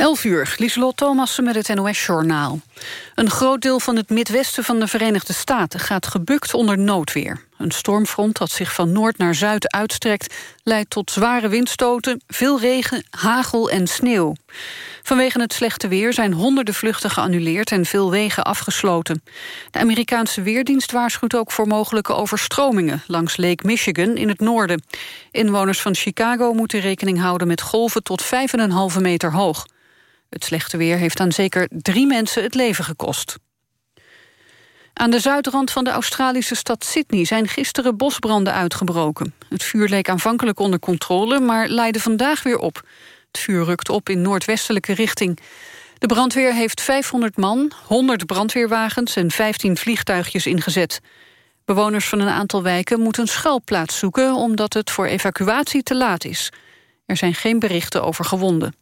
11 uur, Lieselot Thomassen met het NOS-journaal. Een groot deel van het midwesten van de Verenigde Staten... gaat gebukt onder noodweer. Een stormfront dat zich van noord naar zuid uitstrekt... leidt tot zware windstoten, veel regen, hagel en sneeuw. Vanwege het slechte weer zijn honderden vluchten geannuleerd... en veel wegen afgesloten. De Amerikaanse Weerdienst waarschuwt ook voor mogelijke overstromingen... langs Lake Michigan in het noorden. Inwoners van Chicago moeten rekening houden met golven tot 5,5 meter hoog. Het slechte weer heeft aan zeker drie mensen het leven gekost. Aan de zuidrand van de Australische stad Sydney zijn gisteren bosbranden uitgebroken. Het vuur leek aanvankelijk onder controle, maar leidde vandaag weer op. Het vuur rukt op in noordwestelijke richting. De brandweer heeft 500 man, 100 brandweerwagens en 15 vliegtuigjes ingezet. Bewoners van een aantal wijken moeten een schuilplaats zoeken... omdat het voor evacuatie te laat is. Er zijn geen berichten over gewonden.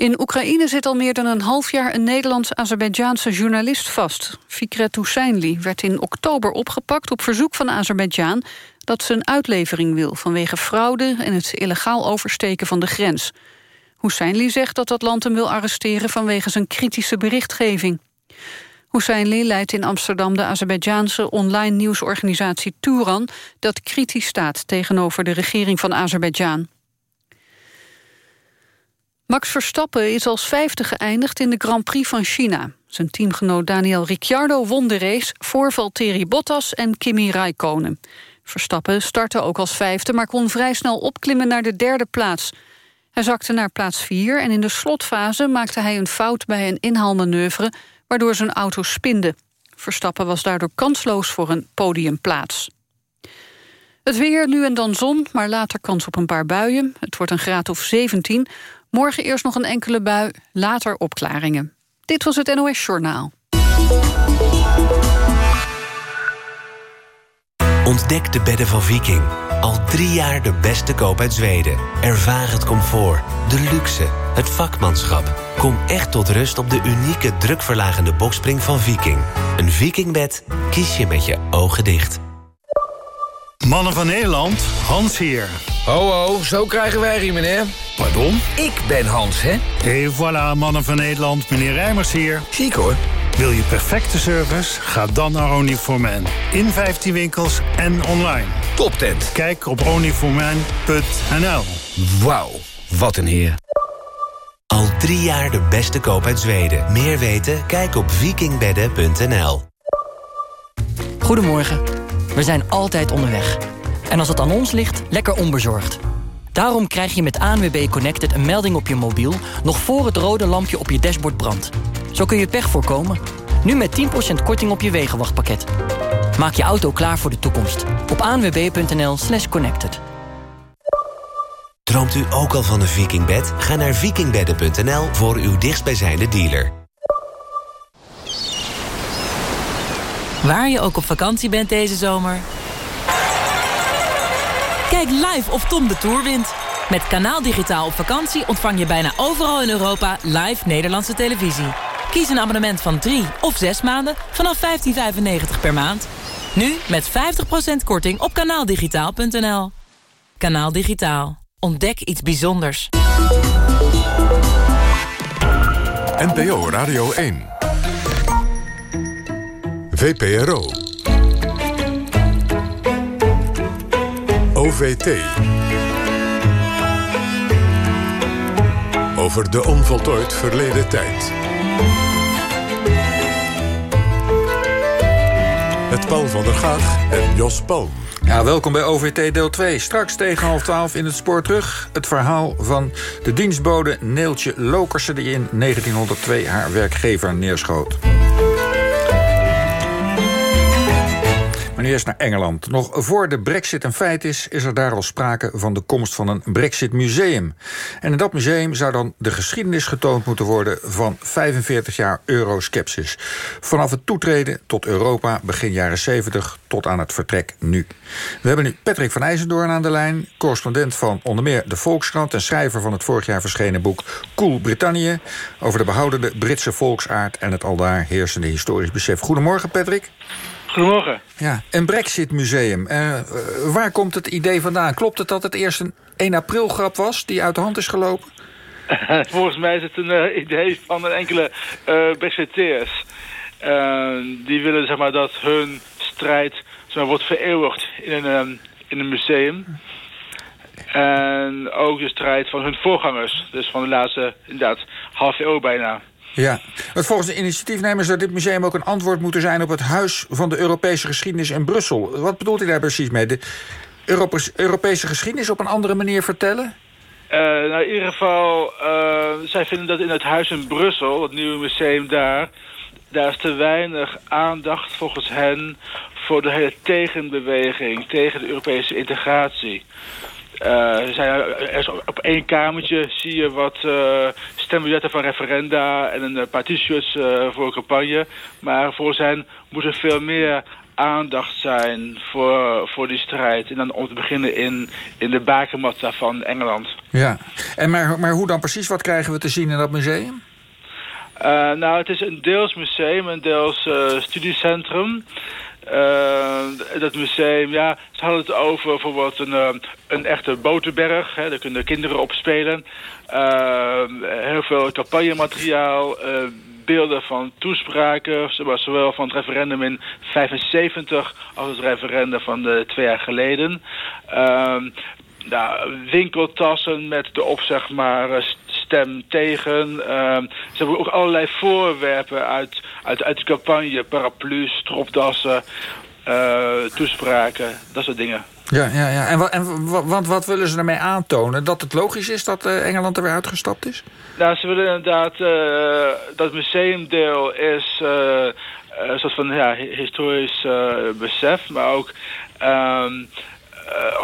In Oekraïne zit al meer dan een half jaar een Nederlands-Azerbeidjaanse journalist vast. Fikret Husseini werd in oktober opgepakt op verzoek van Azerbeidzjan dat ze een uitlevering wil vanwege fraude en het illegaal oversteken van de grens. Husseini zegt dat dat land hem wil arresteren vanwege zijn kritische berichtgeving. Husseini leidt in Amsterdam de Azerbeidzjaanse online nieuwsorganisatie Turan... dat kritisch staat tegenover de regering van Azerbeidzjan. Max Verstappen is als vijfde geëindigd in de Grand Prix van China. Zijn teamgenoot Daniel Ricciardo won de race... voor Valtteri Bottas en Kimi Raikkonen. Verstappen startte ook als vijfde... maar kon vrij snel opklimmen naar de derde plaats. Hij zakte naar plaats vier en in de slotfase maakte hij een fout... bij een inhaalmanoeuvre, waardoor zijn auto spinde. Verstappen was daardoor kansloos voor een podiumplaats. Het weer, nu en dan zon, maar later kans op een paar buien. Het wordt een graad of 17. Morgen eerst nog een enkele bui, later opklaringen. Dit was het NOS Journaal. Ontdek de bedden van Viking. Al drie jaar de beste koop uit Zweden. Ervaar het comfort, de luxe, het vakmanschap. Kom echt tot rust op de unieke drukverlagende bokspring van Viking. Een Vikingbed kies je met je ogen dicht. Mannen van Nederland, Hans hier. Ho ho, zo krijgen wij hier, meneer. Pardon? Ik ben Hans, hè? Et voilà, mannen van Nederland, meneer Rijmers hier. Chic hoor. Wil je perfecte service? Ga dan naar Onlyforman. In 15 winkels en online. Top tent. Kijk op onlyforman.nl. Wauw, wat een heer. Al drie jaar de beste koop uit Zweden. Meer weten? Kijk op vikingbedden.nl. Goedemorgen. We zijn altijd onderweg. En als het aan ons ligt, lekker onbezorgd. Daarom krijg je met ANWB Connected een melding op je mobiel... nog voor het rode lampje op je dashboard brandt. Zo kun je pech voorkomen. Nu met 10% korting op je wegenwachtpakket. Maak je auto klaar voor de toekomst. Op anwb.nl slash connected. Droomt u ook al van een vikingbed? Ga naar vikingbedden.nl voor uw dichtstbijzijnde dealer. Waar je ook op vakantie bent deze zomer... Kijk live of Tom de Tour wint. Met Kanaal Digitaal op vakantie ontvang je bijna overal in Europa live Nederlandse televisie. Kies een abonnement van 3 of 6 maanden vanaf 15,95 per maand. Nu met 50% korting op kanaaldigitaal.nl. Kanaal Digitaal. Ontdek iets bijzonders. NPO Radio 1. VPRO. OVT. Over de onvoltooid verleden tijd. Met Paul van der Gaag en Jos Palm. Ja, welkom bij OVT deel 2. Straks tegen half twaalf in het spoor terug. Het verhaal van de dienstbode Neeltje Lokersen... die in 1902 haar werkgever neerschoot. Eerst naar Engeland. Nog voor de brexit een feit is, is er daar al sprake van de komst van een brexit-museum. En in dat museum zou dan de geschiedenis getoond moeten worden van 45 jaar euroskepsis. Vanaf het toetreden tot Europa begin jaren 70 tot aan het vertrek nu. We hebben nu Patrick van IJzendoorn aan de lijn, correspondent van onder meer de Volkskrant en schrijver van het vorig jaar verschenen boek Cool Britannië over de behoudende Britse volksaard en het aldaar heersende historisch besef. Goedemorgen Patrick. Goedemorgen. Ja, een Brexit-museum. Uh, waar komt het idee vandaan? Klopt het dat het eerst een 1 april grap was die uit de hand is gelopen? Volgens mij is het een uh, idee van een enkele uh, Brexiteers. Die willen zeg maar, dat hun strijd zeg maar, wordt vereeuwigd in een, um, in een museum. En ook de strijd van hun voorgangers. Dus van de laatste, inderdaad, half eeuw bijna. Ja, want volgens de initiatiefnemers zou dit museum ook een antwoord moeten zijn... op het Huis van de Europese Geschiedenis in Brussel. Wat bedoelt u daar precies mee? De Europese geschiedenis op een andere manier vertellen? Uh, nou, in ieder geval, uh, zij vinden dat in het huis in Brussel, het nieuwe museum daar... daar is te weinig aandacht volgens hen voor de hele tegenbeweging... tegen de Europese integratie. Uh, zijn, op één kamertje zie je wat uh, stembiljetten van referenda en een paar t-shirts uh, voor een campagne. Maar voor hen moet er veel meer aandacht zijn voor, voor die strijd. En dan om te beginnen in, in de bakermat van Engeland. Ja, en maar, maar hoe dan precies? Wat krijgen we te zien in dat museum? Nou, het is een deels museum, een deels studiecentrum. Uh, dat museum, ja, ze hadden het over bijvoorbeeld een, een echte boterberg. Hè, daar kunnen kinderen op spelen. heel veel campagnemateriaal, beelden van toespraken, zowel van het referendum in 75 als het referendum van de twee jaar geleden. Uh, nou, winkeltassen met de op zeg maar eh, stem tegen. Uh, ze hebben ook allerlei voorwerpen uit, uit, uit de campagne. Paraplu's, stropdassen, uh, toespraken, dat soort dingen. Ja, ja, ja. En, wat, en want wat willen ze ermee aantonen? Dat het logisch is dat uh, Engeland er weer uitgestapt is? Nou, ze willen inderdaad... Uh, dat museumdeel is uh, een soort van ja, historisch besef... maar ook um,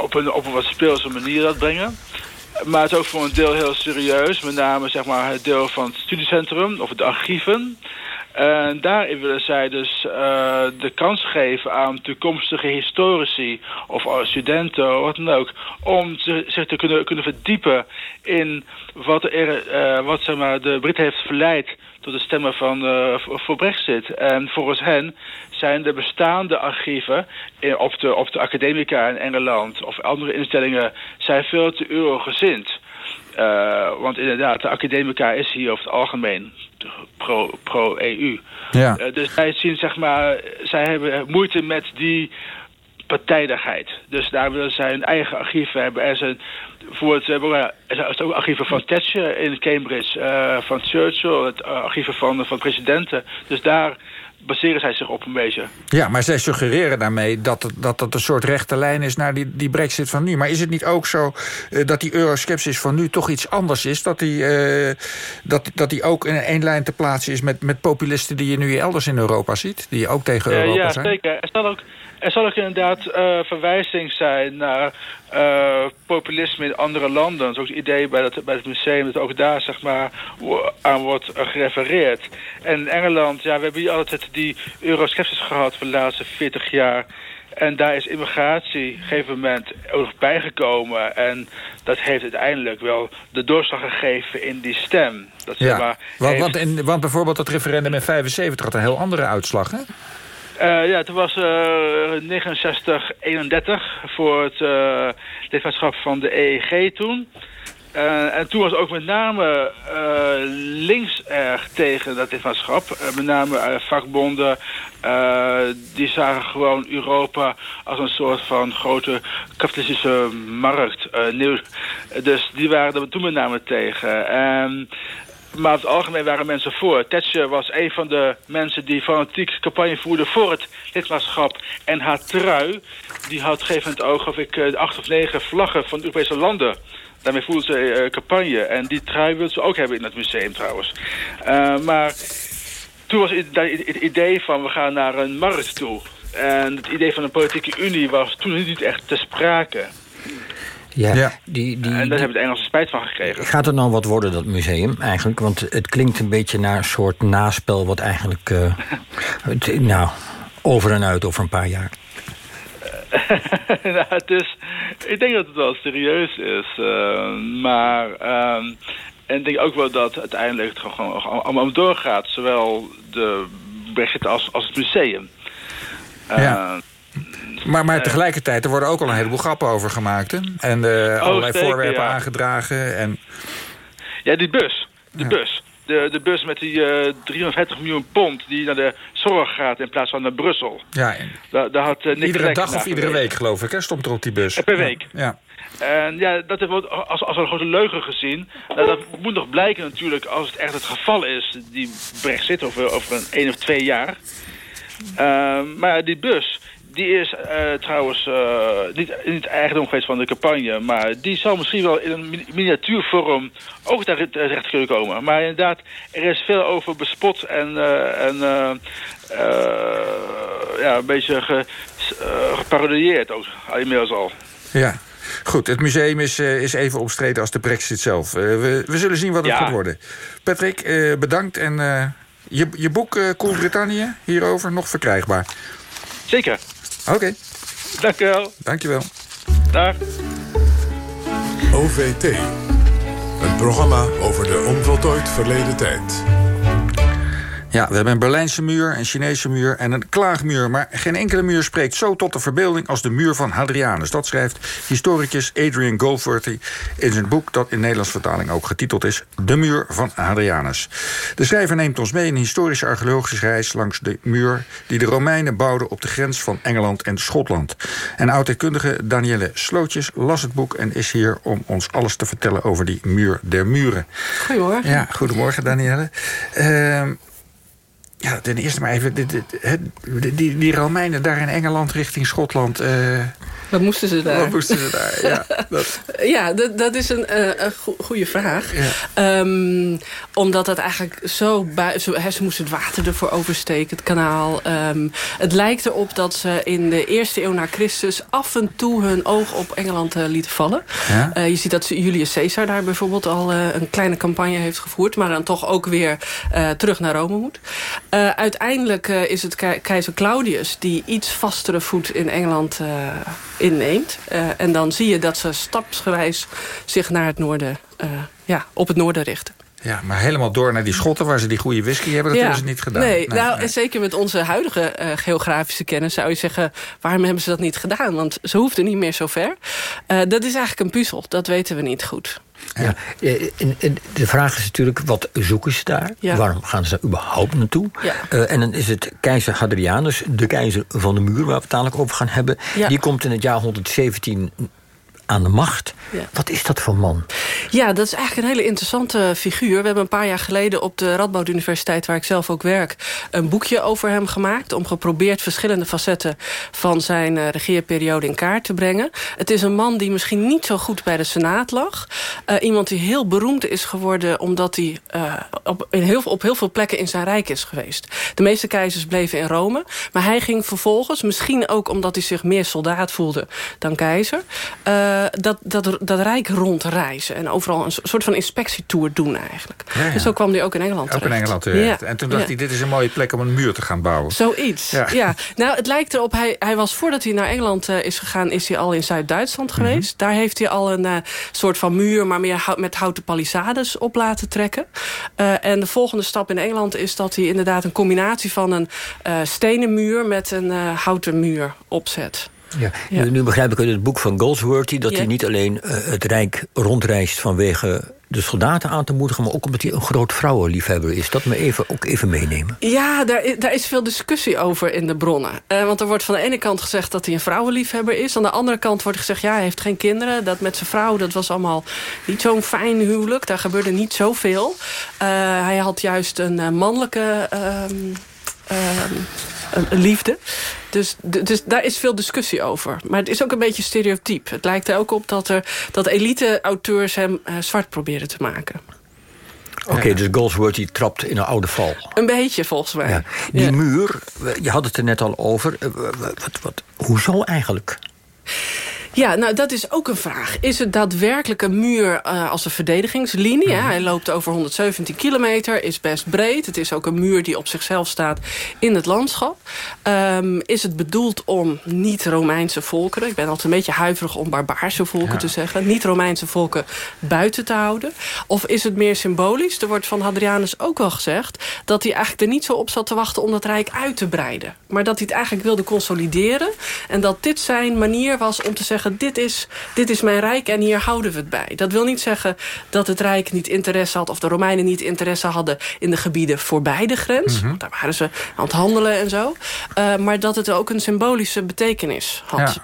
op, een, op een wat speelse manier dat brengen. Maar het is ook voor een deel heel serieus. Met name zeg maar, het deel van het studiecentrum of de archieven... En daarin willen zij dus uh, de kans geven aan toekomstige historici of studenten, wat dan ook, om zich te kunnen, kunnen verdiepen in wat, er, uh, wat zeg maar, de Brit heeft verleid tot de stemmen van, uh, voor Brexit. En volgens hen zijn de bestaande archieven in, op, de, op de academica in Engeland of andere instellingen zijn veel te eurogezind. Uh, want inderdaad, de academica is hier over het algemeen pro-EU. Pro ja. Uh, dus zij zien, zeg maar, zij hebben moeite met die partijdigheid. Dus daar willen zij een eigen archief hebben. Er zijn, voor het, er zijn ook archieven van Thatcher in Cambridge, uh, van Churchill, het archieven van, van presidenten. Dus daar baseren zij zich op een beetje. Ja, maar zij suggereren daarmee dat het, dat het een soort rechte lijn is... naar die, die brexit van nu. Maar is het niet ook zo uh, dat die euroskepsis van nu toch iets anders is? Dat die, uh, dat, dat die ook in één lijn te plaatsen is met, met populisten... die je nu elders in Europa ziet? Die ook tegen Europa ja, zijn? Ja, zeker. Er zal ook, er zal ook inderdaad verwijzing zijn naar populisme in andere landen. Dat is ook het idee bij, dat, bij het museum dat ook daar zeg maar, aan wordt gerefereerd. En in Engeland, ja, we hebben hier altijd die euroskepsis gehad voor de laatste 40 jaar. En daar is immigratie op een gegeven moment ook bijgekomen. En dat heeft uiteindelijk wel de doorslag gegeven in die stem. Dat, ja, maar, want, heeft... want, in, want bijvoorbeeld dat referendum in 75 had een heel andere uitslag, hè? Uh, ja, het was uh, 69-31 voor het uh, lidmaatschap van de EEG toen. En toen was ook met name links erg tegen dat lidmaatschap. met name vakbonden. die zagen gewoon Europa als een soort van grote kapitalistische markt. Dus die waren er toen met name tegen. En maar over het algemeen waren mensen voor. Thatcher was een van de mensen die fanatiek campagne voerde voor het lidmaatschap. En haar trui, die had gegeven het oog of ik acht of negen vlaggen van Europese landen. Daarmee voelde ze uh, campagne. En die trui wilde ze ook hebben in het museum trouwens. Maar toen was het, het idee van we gaan naar een markt toe. En het idee van een politieke unie was toen niet echt te sprake. Ja, ja. Die, die, en daar hebben de Engelsen spijt van gekregen. Gaat het nou wat worden, dat museum, eigenlijk? Want het klinkt een beetje naar een soort naspel... wat eigenlijk, uh, het, nou, over en uit over een paar jaar. nou, het is, ik denk dat het wel serieus is. Uh, maar... Uh, en ik denk ook wel dat uiteindelijk het gewoon allemaal doorgaat. Zowel de Brexit als, als het museum. Ja. Maar, maar tegelijkertijd, er worden ook al een heleboel grappen over gemaakt. Hè? En uh, allerlei zeker, voorwerpen ja. aangedragen. En... Ja, die bus. De Ja. bus. De, de bus met die eh 350 miljoen pond die naar de zorg gaat in plaats van naar Brussel. Ja, Daar, daar had eh, Nick iedere dag of iedere week, geloof ik, hè, stond er op die bus. Eh, per week. Ja. En ja, dat hebben we als, als een grote leugen gezien. Nou, dat moet nog blijken natuurlijk als het echt het geval is. Die brexit over, over een één of twee jaar. Ehm, maar die bus, die is eh, trouwens eh, niet, niet eigendom geweest van de campagne. Maar die zal misschien wel in een mi- miniatuurvorm ook daar terecht kunnen komen. Maar inderdaad, er is veel over bespot en, eh, en ja, een beetje ge, geparodieerd ook inmiddels al. ja. Goed, het museum is, is even omstreden als de brexit zelf. We, we zullen zien wat het Ja. gaat worden. Patrick, bedankt. En je, je boek Cool Britannië hierover nog verkrijgbaar. Zeker. Oké, Dank u wel. dankjewel. Dag. OVT. Een programma over de onvoltooid verleden tijd. Ja, we hebben een Berlijnse muur, een Chinese muur en een klaagmuur. Maar geen enkele muur spreekt zo tot de verbeelding als de muur van Hadrianus. Dat schrijft historicus Adrian Goldsworthy in zijn boek... dat in Nederlands vertaling ook getiteld is... De muur van Hadrianus. De schrijver neemt ons mee in een historische archeologische reis... langs de muur die de Romeinen bouwden op de grens van Engeland en Schotland. En oudheidkundige Danielle Slootjes las het boek... en is hier om ons alles te vertellen over die muur der muren. Goedemorgen. Ja, goedemorgen Danielle. Ehm, ja, ten eerste maar even, het- die, die Romeinen daar in Engeland richting Schotland... eh, Wat moesten ze daar? wat moesten ze daar? Ja, dat, Ja, dat, dat is een, eh, een go- goede vraag. Ehm, omdat het eigenlijk zo... hè, ze moesten het water ervoor oversteken, het kanaal. Ehm, het lijkt erop dat ze in de eerste eeuw na Christus... af en toe hun oog op Engeland eh, lieten vallen. Ja? Eh, je ziet dat ze- Julius Caesar daar bijvoorbeeld al een kleine campagne heeft gevoerd... maar dan toch ook weer terug naar Rome moet. Uiteindelijk is het ke- keizer Claudius... die iets vastere voet in Engeland inneemt. Eh, en dan zie je dat ze stapsgewijs zich naar het noorden, eh, ja, op het noorden richten. Ja, maar helemaal door naar die Schotten... waar ze die goede whisky hebben, dat hebben ze niet gedaan. Nee, nou, nee. en zeker met onze huidige eh, geografische kennis zou je zeggen... waarom hebben ze dat niet gedaan? Want ze hoefden niet meer zo ver. Eh, dat is eigenlijk een puzzel, dat weten we niet goed. Ja. eh, en- en de vraag is natuurlijk, wat zoeken ze daar? Ja. Waarom gaan ze daar überhaupt naartoe? Ja. Eh, en dan is het keizer Hadrianus, de keizer van de muur... waar we het dadelijk over gaan hebben. Ja. Die komt in het jaar 117 aan de macht. Ja. Wat is dat voor man? Ja, dat is eigenlijk een hele interessante figuur. We hebben een paar jaar geleden op de Radboud Universiteit... waar ik zelf ook werk, een boekje over hem gemaakt... om geprobeerd verschillende facetten van zijn eh, regeerperiode in kaart te brengen. Het is een man die misschien niet zo goed bij de Senaat lag. Eh, iemand die heel beroemd is geworden... omdat hij eh, op, in heel, op heel veel plekken in zijn rijk is geweest. De meeste keizers bleven in Rome. Maar hij ging vervolgens, misschien ook omdat hij zich meer soldaat voelde dan keizer... eh, dat, dat, dat rijk rondreizen en overal een soort van inspectietour doen eigenlijk. Ja, ja. Dus zo kwam hij ook in Engeland Ook in terecht. Engeland terecht. Ja, En toen dacht hij, dit is een mooie plek om een muur te gaan bouwen. Zoiets, Ja. Nou, het lijkt erop, hij, hij was voordat hij naar Engeland eh, is gegaan... is hij al in Zuid-Duitsland Mhm. geweest. Daar heeft hij al een eh, soort van muur... maar meer hou- met houten palissades op laten trekken. Eh, en de volgende stap in Engeland is dat hij inderdaad... een combinatie van een eh, stenen muur met een eh, houten muur opzet. Ja. Ja. Nu, begrijp ik uit het boek van Goldsworthy... dat Ja. hij niet alleen eh, het Rijk rondreist vanwege de soldaten aan te moedigen... maar ook omdat hij een groot vrouwenliefhebber is. Dat me even, ook even meenemen. Ja, daar, daar is veel discussie over in de bronnen. Eh, want er wordt van de ene kant gezegd dat hij een vrouwenliefhebber is. Aan de andere kant wordt gezegd, ja, hij heeft geen kinderen. Dat met zijn vrouw, dat was allemaal niet zo'n fijn huwelijk. Daar gebeurde niet zoveel. Eh, hij had juist een mannelijke ehm, een- een liefde. Dus, dus daar is veel discussie over. Maar het is ook een beetje stereotyp. Het lijkt er ook op dat, er, dat elite-auteurs hem eh, zwart proberen te maken. Oké, dus Goldsworthy trapt in een oude val. Een beetje, volgens mij. Ja. Die Ja. muur, je had het er net al over. eh, Wat, wat, hoezo eigenlijk? Ja, nou dat is ook een vraag. Is het daadwerkelijk een muur eh, als een verdedigingslinie? Mhm. Hij loopt over 117 kilometer, is best breed. Het is ook een muur die op zichzelf staat in het landschap. Ehm, is het bedoeld om niet-Romeinse volkeren... ik ben altijd een beetje huiverig om barbaarse volken Ja. te zeggen... niet-Romeinse volken buiten te houden? Of is het meer symbolisch? Er wordt van Hadrianus ook wel gezegd... dat hij eigenlijk er niet zo op zat te wachten om dat rijk uit te breiden. Maar dat hij het eigenlijk wilde consolideren. En dat dit zijn manier was om te zeggen zeggen... Dit is, dit is mijn rijk en hier houden we het bij. Dat wil niet zeggen dat het rijk niet interesse had... of de Romeinen niet interesse hadden in de gebieden voorbij de grens. Mhm. Daar waren ze aan het handelen en zo. Uh, maar dat het ook een symbolische betekenis had. Ja.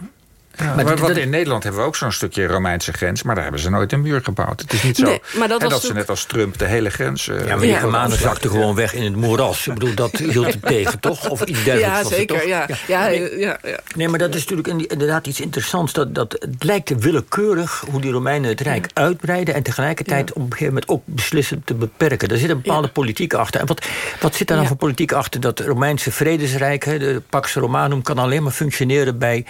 Ja, maar, want in Nederland hebben we ook zo'n stukje Romeinse grens... maar daar hebben ze nooit een muur gebouwd. Het is niet zo nee, maar dat, en was dat ze net als Trump de hele grens... Uh, ja, maar die Germanen zakten gewoon weg in het moeras. Ik bedoel, dat hield het tegen, toch? Of iets dergelijks Ja, zeker, toch? ja. Ja, nee, ja, ja. nee, maar dat is natuurlijk inderdaad iets interessants. Dat, dat, het lijkt willekeurig hoe die Romeinen het Rijk uitbreiden... en tegelijkertijd op een gegeven moment ook beslissen te beperken. Daar zit een bepaalde politiek achter. En wat, wat zit daar dan voor politiek achter? Dat Romeinse vredesrijk, de Pax Romanum... kan alleen maar functioneren bij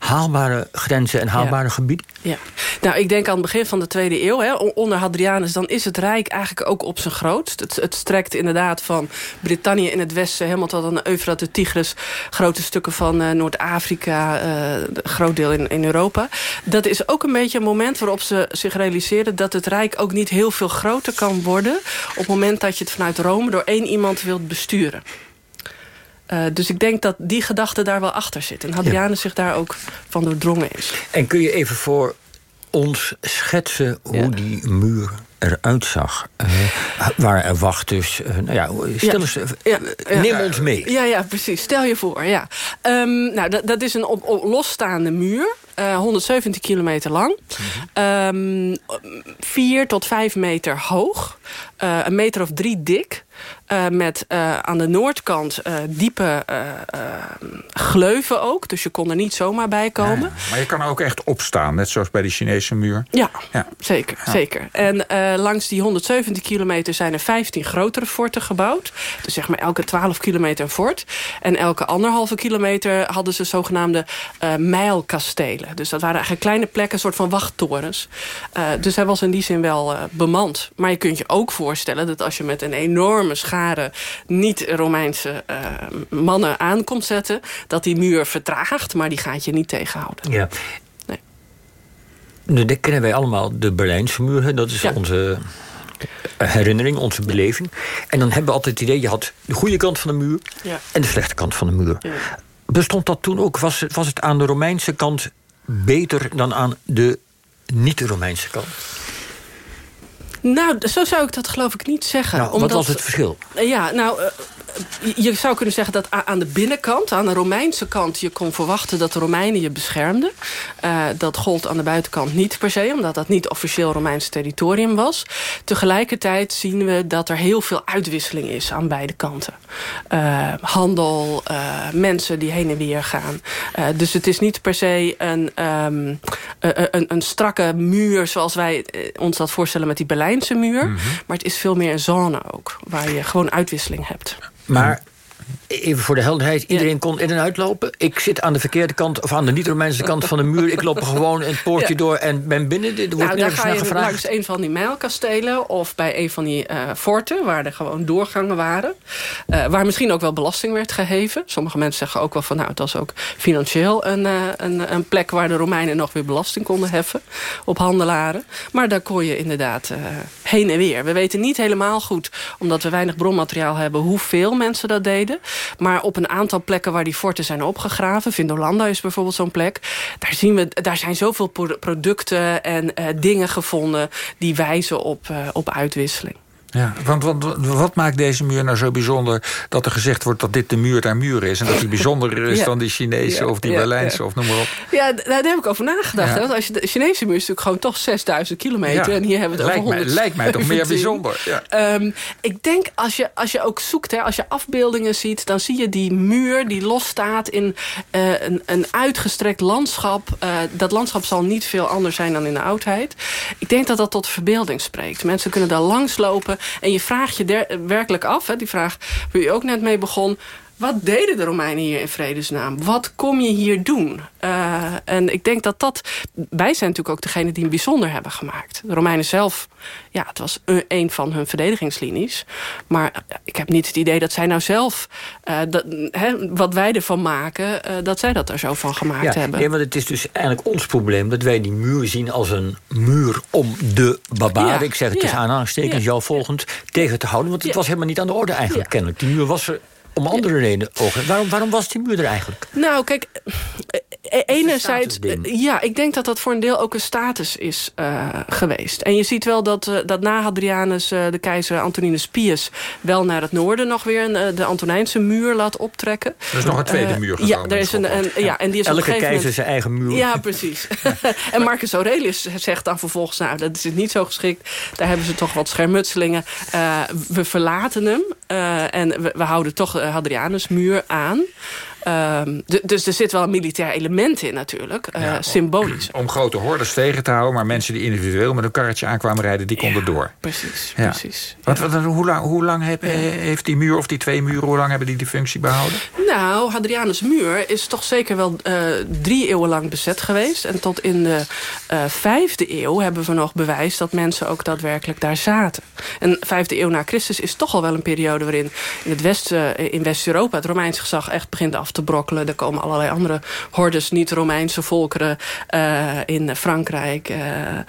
haalbare grenzen en haalbare Ja. gebieden? Ja, nou ik denk aan het begin van de tweede eeuw, hè, onder Hadrianus, dan is het Rijk eigenlijk ook op zijn grootst. Het, het strekt inderdaad van Brittannië in het westen helemaal tot aan de Eufrat, de Tigris, grote stukken van eh, Noord-Afrika, een groot deel in, in Europa. Dat is ook een beetje een moment waarop ze zich realiseren dat het Rijk ook niet heel veel groter kan worden op het moment dat je het vanuit Rome door één iemand wilt besturen. Uh, dus ik denk dat die gedachte daar wel achter zit. En Hadrianus zich daar ook van doordrongen is. En kun je even voor ons schetsen hoe Ja. die muur eruit zag? Uh, waar er wachters... Uh, nou ja, stel eens, Ja, ja. neem ons mee. Ja, ja, precies. Stel je voor, ja. Um, nou, dat, is een op, op losstaande muur. Uh, 170 kilometer lang. Um, 4 tot 5 meter hoog. Uh, een meter of drie dik. Uh, met uh, aan de noordkant uh, diepe gleuven ook. Dus je kon er niet zomaar bij komen. Ja, maar je kan ook echt opstaan, net zoals bij de Chinese muur. Ja, ja. zeker. Ja. zeker. En langs die 170 kilometer zijn er 15 grotere forten gebouwd. Dus zeg maar elke 12 kilometer een fort. En elke anderhalve kilometer hadden ze zogenaamde mijlkastelen. Dus dat waren eigenlijk kleine plekken, een soort van wachttorens. dus hij was in die zin wel bemand. Maar je kunt je ook voorstellen dat als je met een enorme schare niet-Romeinse uh, mannen aankomt zetten... dat die muur vertraagt, maar die gaat je niet tegenhouden. Ja. Nee. Nu, dat kennen wij allemaal de Berlijnse muur. Hè? Dat is Ja. onze herinnering, onze beleving. En dan hebben we altijd het idee... je had de goede kant van de muur Ja. en de slechte kant van de muur. Ja. Bestond dat toen ook? Was het, was het aan de Romeinse kant beter dan aan de niet-Romeinse kant? Nou, zo zou ik dat geloof ik niet zeggen. Nou, wat was het verschil? Ja, nou, uh, je zou kunnen zeggen dat aan de binnenkant, aan de Romeinse kant... je kon verwachten dat de Romeinen je beschermden. Uh, dat gold aan de buitenkant niet per se, omdat dat niet officieel Romeins territorium was. Tegelijkertijd zien we dat er heel veel uitwisseling is aan beide kanten. Uh, handel, mensen die heen en weer gaan. dus het is niet per se een, um, een, een, strakke muur zoals wij ons dat voorstellen met die Berlijnse muur. Mhm. Maar het is veel meer een zone ook, waar je gewoon uitwisseling hebt. Maar even voor de helderheid, iedereen kon in en uitlopen. Ik zit aan de verkeerde kant, of aan de niet-Romeinse kant van de muur. Ik loop gewoon een poortje Ja. door en ben binnen. Er wordt Nou, daar ga je gevraagd. langs een van die mijlkastelen... of bij een van die eh, forten, waar er gewoon doorgangen waren. Eh, waar misschien ook wel belasting werd geheven. Sommige mensen zeggen ook wel van... nou, het was ook financieel een, eh, een, een plek... waar de Romeinen nog weer belasting konden heffen op handelaren. Maar daar kon je inderdaad heen en weer. We weten niet helemaal goed, omdat we weinig bronmateriaal hebben... hoeveel mensen dat deden. Maar op een aantal plekken waar die forten zijn opgegraven... Vindolanda is bijvoorbeeld zo'n plek... daar, zien we, daar zijn zoveel pro- producten en eh, dingen gevonden... die wijzen op, eh, op uitwisseling. Ja, want, want wat maakt deze muur nou zo bijzonder... dat er gezegd wordt dat dit de muur der muren is... en dat die bijzonderder is Ja. dan die Chinese Ja, of die ja, Berlijnse of noem maar op. Ja, d- daar heb ik over nagedacht. Want als je de Chinese muur is natuurlijk gewoon toch 6000 kilometer... En hier hebben we het lijkt over mij, 100. lijkt mij toch meer bijzonder. Ehm, ik denk als je, als je ook zoekt, hè, als je afbeeldingen ziet... dan zie je die muur die losstaat in eh, een, een uitgestrekt landschap. Eh, dat landschap zal niet veel anders zijn dan in de oudheid. Ik denk dat dat tot verbeelding spreekt. Mensen kunnen daar langslopen en je vraagt je werkelijk af... Hè, die vraag waar u ook net mee begon... Wat deden de Romeinen hier in vredesnaam? Wat kom je hier doen? Uh, en ik denk dat dat... Wij zijn natuurlijk ook degene die hem bijzonder hebben gemaakt. De Romeinen zelf, ja, het was een, van hun verdedigingslinies. Maar uh, ik heb niet het idee dat zij nou zelf... Uh, dat, wat wij ervan maken, dat zij dat er zo van gemaakt ja, hebben. Nee, want het is dus eigenlijk ons probleem... dat wij die muur zien als een muur om de barbaren... Ja, ik zeg het tussen ja. aanhalingstekens, Ja. jou volgend... tegen te houden, want het Ja. was helemaal niet aan de orde eigenlijk, Ja. kennelijk. Die muur was er om andere redenen. Waarom, waarom was die muur er eigenlijk? Nou, kijk, enerzijds, statusding. eh, ja, ik denk dat dat voor een deel ook een status is eh, geweest. En je ziet wel dat, eh, dat na Hadrianus de keizer Antoninus Pius... wel naar het noorden nog weer een, de Antonijnse muur laat optrekken. Er is nog een tweede muur Ja, gekomen er is een, een- ja, en die is op een Elke keizer moment... zijn eigen muur. Ja, precies. en Marcus Aurelius zegt dan vervolgens... nou, dat is niet zo geschikt. Daar hebben ze toch wat schermutselingen. We verlaten hem. en we, we houden toch de Hadrianusmuur aan. Ehm, dus er zit wel een militair element in natuurlijk. eh, Ja, symbolisch. Om grote hordes tegen te houden, maar mensen die individueel met een karretje aankwamen rijden, die konden door. Precies, Ja. precies. Wat, wat, hoe lang, hoe lang heb- heeft die muur of die twee muren, hoe lang hebben die die functie behouden? Nou, Hadrianus muur is toch zeker wel eh, drie eeuwen lang bezet geweest. En tot in de eh, vijfde eeuw hebben we nog bewijs dat mensen ook daadwerkelijk daar zaten. En vijfde eeuw na Christus is toch al wel een periode waarin in het eh, in West-Europa het Romeins gezag echt begint af te brokkelen. Er komen allerlei andere hordes niet-Romeinse volkeren eh, in Frankrijk eh, eh,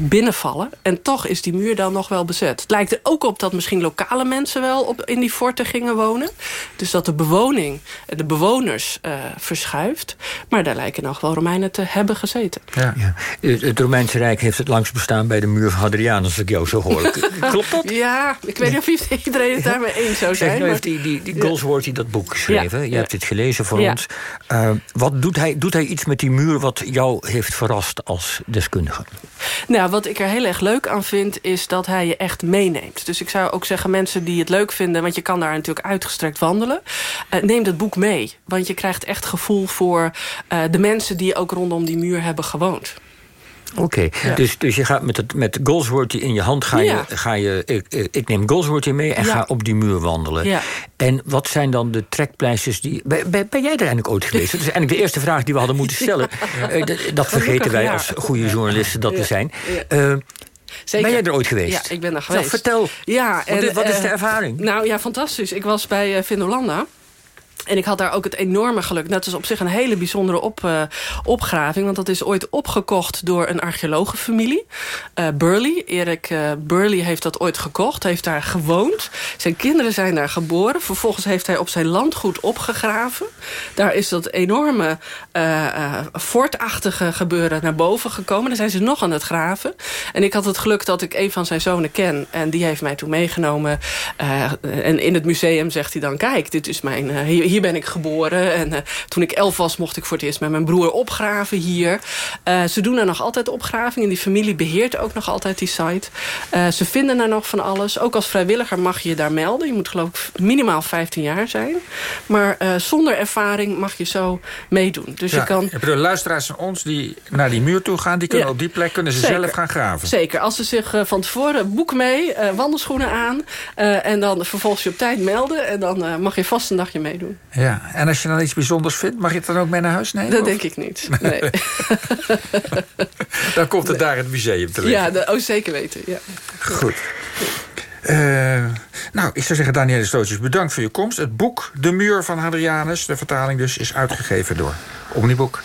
binnenvallen. En toch is die muur dan nog wel bezet. Het lijkt er ook op dat misschien lokale mensen wel op, in die forten gingen wonen. Dus dat de bewoning, de bewoners eh, verschuift. Maar daar lijken nog wel Romeinen te hebben gezeten. Ja. Ja. Het, Romeinse Rijk heeft het langst bestaan bij de muur van Hadrianus, als ik jou zo hoor. Klopt dat? Ja, ik weet niet of iedereen het daarmee eens zou Zeg, zijn. nou maar- heeft die, die, die Goldsworthy dat boek geschreven. Je Ja. hebt het gelezen voor Ja. ons. Eh, wat doet hij, doet hij iets met die muur wat jou heeft verrast als deskundige? Nou, wat ik er heel erg leuk aan vind, is dat hij je echt meeneemt. Dus ik zou ook zeggen, mensen die het leuk vinden... want je kan daar natuurlijk uitgestrekt wandelen... eh, neem dat boek mee. Want je krijgt echt gevoel voor eh, de mensen... die ook rondom die muur hebben gewoond. Oké, dus, dus je gaat met, het, met Goldsworthy in je hand, ga je, ga je ik, ik- neem Goldsworthy mee en Ja. ga op die muur wandelen. Ja. En wat zijn dan de trekpleisters die... Ben, ben, ben jij er eigenlijk ooit geweest? Dat is eigenlijk de eerste vraag die we hadden moeten stellen. Eh, dat, dat vergeten wij als goede journalisten dat we zijn. Eh, Zeker. Ben jij er ooit geweest? Ja, ik ben daar Nou, geweest. vertel. Ja, Wat is- wat is de eh, ervaring? Nou ja, fantastisch. Ik was bij Vindolanda. En ik had daar ook het enorme geluk. Dat is op zich een hele bijzondere op, eh, opgraving. Want dat is ooit opgekocht door een archeologenfamilie. eh Burley. Erik eh, Burley heeft dat ooit gekocht. Heeft daar gewoond. Zijn kinderen zijn daar geboren. Vervolgens heeft hij op zijn landgoed opgegraven. Daar is dat enorme fortachtige gebeuren naar boven gekomen. Daar zijn ze nog aan het graven. En ik had het geluk dat ik een van zijn zonen ken. En die heeft mij toen meegenomen. En in het museum zegt hij dan... kijk, dit is mijn, hier, ben ik geboren. En eh, toen ik elf was, mocht ik voor het eerst met mijn broer opgraven hier. Eh, ze doen er nog altijd opgravingen. Die familie beheert ook nog altijd die site. Eh, ze vinden er nog van alles. Ook als vrijwilliger mag je je daar melden. Je moet geloof ik minimaal 15 jaar zijn. Maar zonder ervaring mag je zo meedoen. Dus Ja, je kan... Ik bedoel, luisteraars van ons die naar die muur toe gaan... die kunnen Ja. op die plek kunnen ze Zeker. zelf gaan graven. Zeker, als ze zich van tevoren boek mee, wandelschoenen aan... en dan vervolgens je op tijd melden... en dan mag je vast een dagje meedoen. Ja. En als je dan iets bijzonders vindt, mag je het dan ook mee naar huis nemen? Dat of? denk ik niet. Nee. Dan komt het daar in het museum te liggen. ja, de, oh, zeker weten. Ja. Goed. Eh, nou, ik zou zeggen, Danielle Stootjes, bedankt voor je komst. Het boek De Muur van Hadrianus, de vertaling dus, is uitgegeven door Omniboek.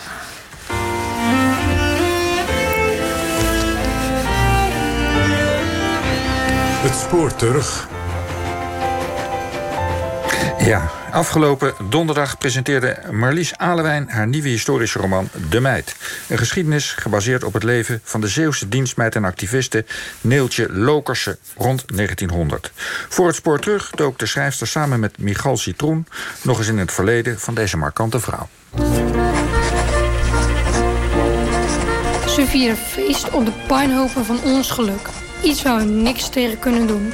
Het spoor terug. Ja, afgelopen donderdag presenteerde Marlies Alewijn haar nieuwe historische roman De Meid. Een geschiedenis gebaseerd op het leven van de Zeeuwse dienstmeid en activiste Neeltje Lokerse rond 1900. Voor het spoor terug dook de schrijfster samen met Michal Citroen nog eens in het verleden van deze markante vrouw. Ze vieren feest op de puinhopen van ons geluk. Iets waar we niks tegen kunnen doen.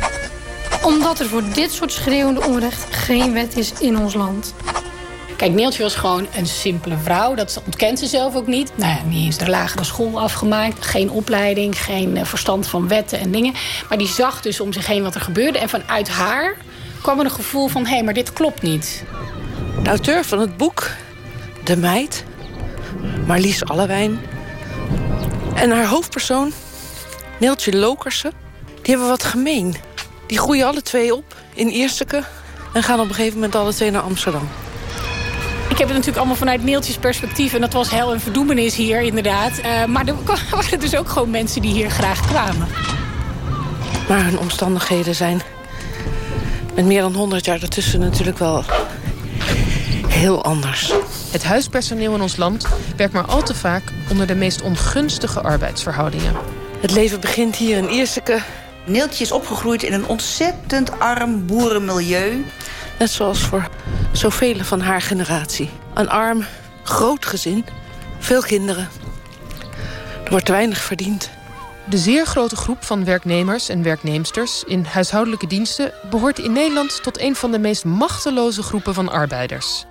Omdat er voor dit soort schreeuwende onrecht geen wet is in ons land. Kijk, Neeltje was gewoon een simpele vrouw. Dat ontkent ze zelf ook niet. Nou ja, niet eens de lagere school afgemaakt. Geen opleiding, geen eh, verstand van wetten en dingen. Maar die zag dus om zich heen wat er gebeurde. En vanuit haar kwam er een gevoel van... hé, hey, maar dit klopt niet. De auteur van het boek, De Meid, Marlies Allewijn... en haar hoofdpersoon, Neeltje Lokerse, die hebben wat gemeen. Die groeien alle twee op in Ierseke... en gaan op een gegeven moment alle twee naar Amsterdam. Ik heb het natuurlijk allemaal vanuit Neeltjes perspectief. En dat was hel en verdoemenis hier, inderdaad. Eh, maar er waren dus ook gewoon mensen die hier graag kwamen. Maar hun omstandigheden zijn met meer dan 100 jaar ertussen natuurlijk wel heel anders. Het huispersoneel in ons land werkt maar al te vaak onder de meest ongunstige arbeidsverhoudingen. Het leven begint hier in Ierseke. Neeltje is opgegroeid in een ontzettend arm boerenmilieu. Net zoals voor zoveel van haar generatie. Een arm, groot gezin, veel kinderen. Er wordt weinig verdiend. De zeer grote groep van werknemers en werknemsters in huishoudelijke diensten behoort in Nederland tot een van de meest machteloze groepen van arbeiders.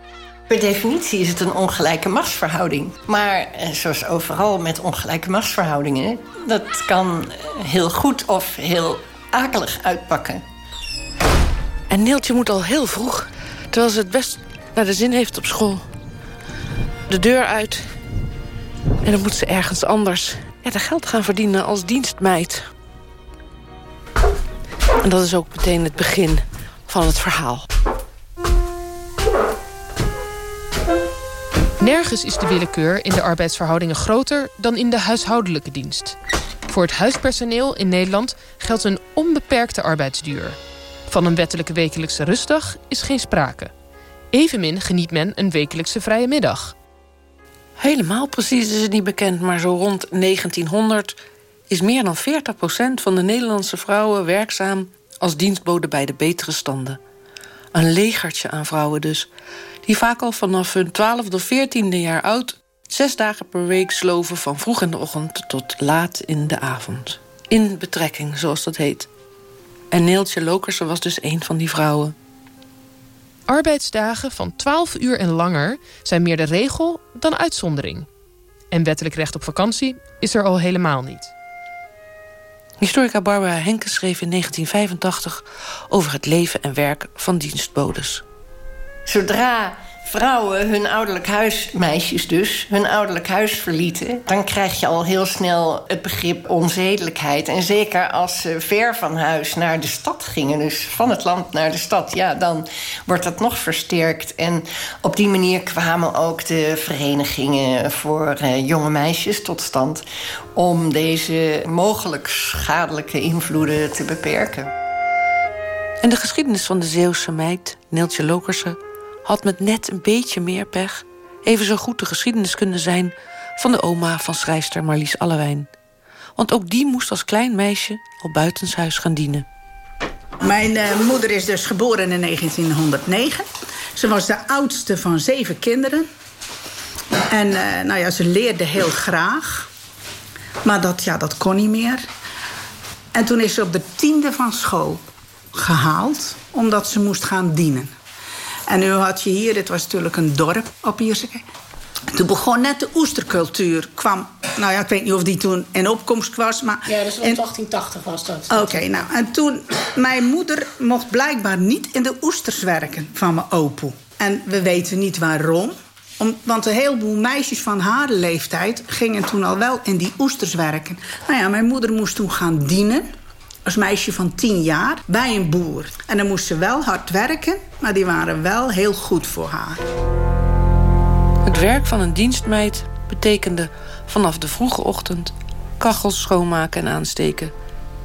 Per definitie is het een ongelijke machtsverhouding. Maar eh, zoals overal met ongelijke machtsverhoudingen, dat kan eh, heel goed of heel akelig uitpakken. En Neeltje moet al heel vroeg, terwijl ze het best naar de zin heeft op school. De deur uit. En dan moet ze ergens anders ja, geld gaan verdienen als dienstmeid. En dat is ook meteen het begin van het verhaal. Nergens is de willekeur in de arbeidsverhoudingen groter dan in de huishoudelijke dienst. Voor het huispersoneel in Nederland geldt een onbeperkte arbeidsduur. Van een wettelijke wekelijkse rustdag is geen sprake. Evenmin geniet men een wekelijkse vrije middag. Helemaal precies is het niet bekend, maar zo rond 1900 is meer dan 40% van de Nederlandse vrouwen werkzaam als dienstbode bij de betere standen. Een legertje aan vrouwen dus, die vaak al vanaf hun 12e of 14e jaar oud zes dagen per week sloven van vroeg in de ochtend tot laat in de avond. In betrekking, zoals dat heet. En Neeltje Lokersen was dus een van die vrouwen. Arbeidsdagen van 12 uur en langer zijn meer de regel dan uitzondering. En wettelijk recht op vakantie is er al helemaal niet. Historica Barbara Henke schreef in 1985 over het leven en werk van dienstbodes. Zodra vrouwen hun ouderlijk huis, meisjes dus, hun ouderlijk huis verlieten... dan krijg je al heel snel het begrip onzedelijkheid. En zeker als ze ver van huis naar de stad gingen... dus van het land naar de stad, ja, dan wordt dat nog versterkt. En op die manier kwamen ook de verenigingen voor eh, jonge meisjes tot stand... om deze mogelijk schadelijke invloeden te beperken. En de geschiedenis van de Zeeuwse meid, Neeltje Lokersen had met net een beetje meer pech even zo goed de geschiedenis kunnen zijn van de oma van schrijfster Marlies Allewijn. Want ook die moest als klein meisje al buitenshuis gaan dienen. Mijn uh, moeder is dus geboren in 1909. Ze was de oudste van zeven kinderen. En uh, nou ja, ze leerde heel graag. Maar dat, ja, dat kon niet meer. En toen is ze op de tiende van school gehaald... omdat ze moest gaan dienen. En nu had je hier, het was natuurlijk een dorp op Ierseke. Toen begon net de oestercultuur. Kwam, nou ja, ik weet niet of die toen in opkomst was. Maar ja, dus in 1880 was dat. Oké, nou, en toen... Mijn moeder mocht blijkbaar niet in de oesters werken van mijn opoe. En we weten niet waarom. Om, want een heleboel meisjes van haar leeftijd gingen toen al wel in die oesters werken. Nou ja, mijn moeder moest toen gaan dienen als meisje van tien jaar bij een boer. En dan moest ze wel hard werken, maar die waren wel heel goed voor haar. Het werk van een dienstmeid betekende vanaf de vroege ochtend... kachels schoonmaken en aansteken,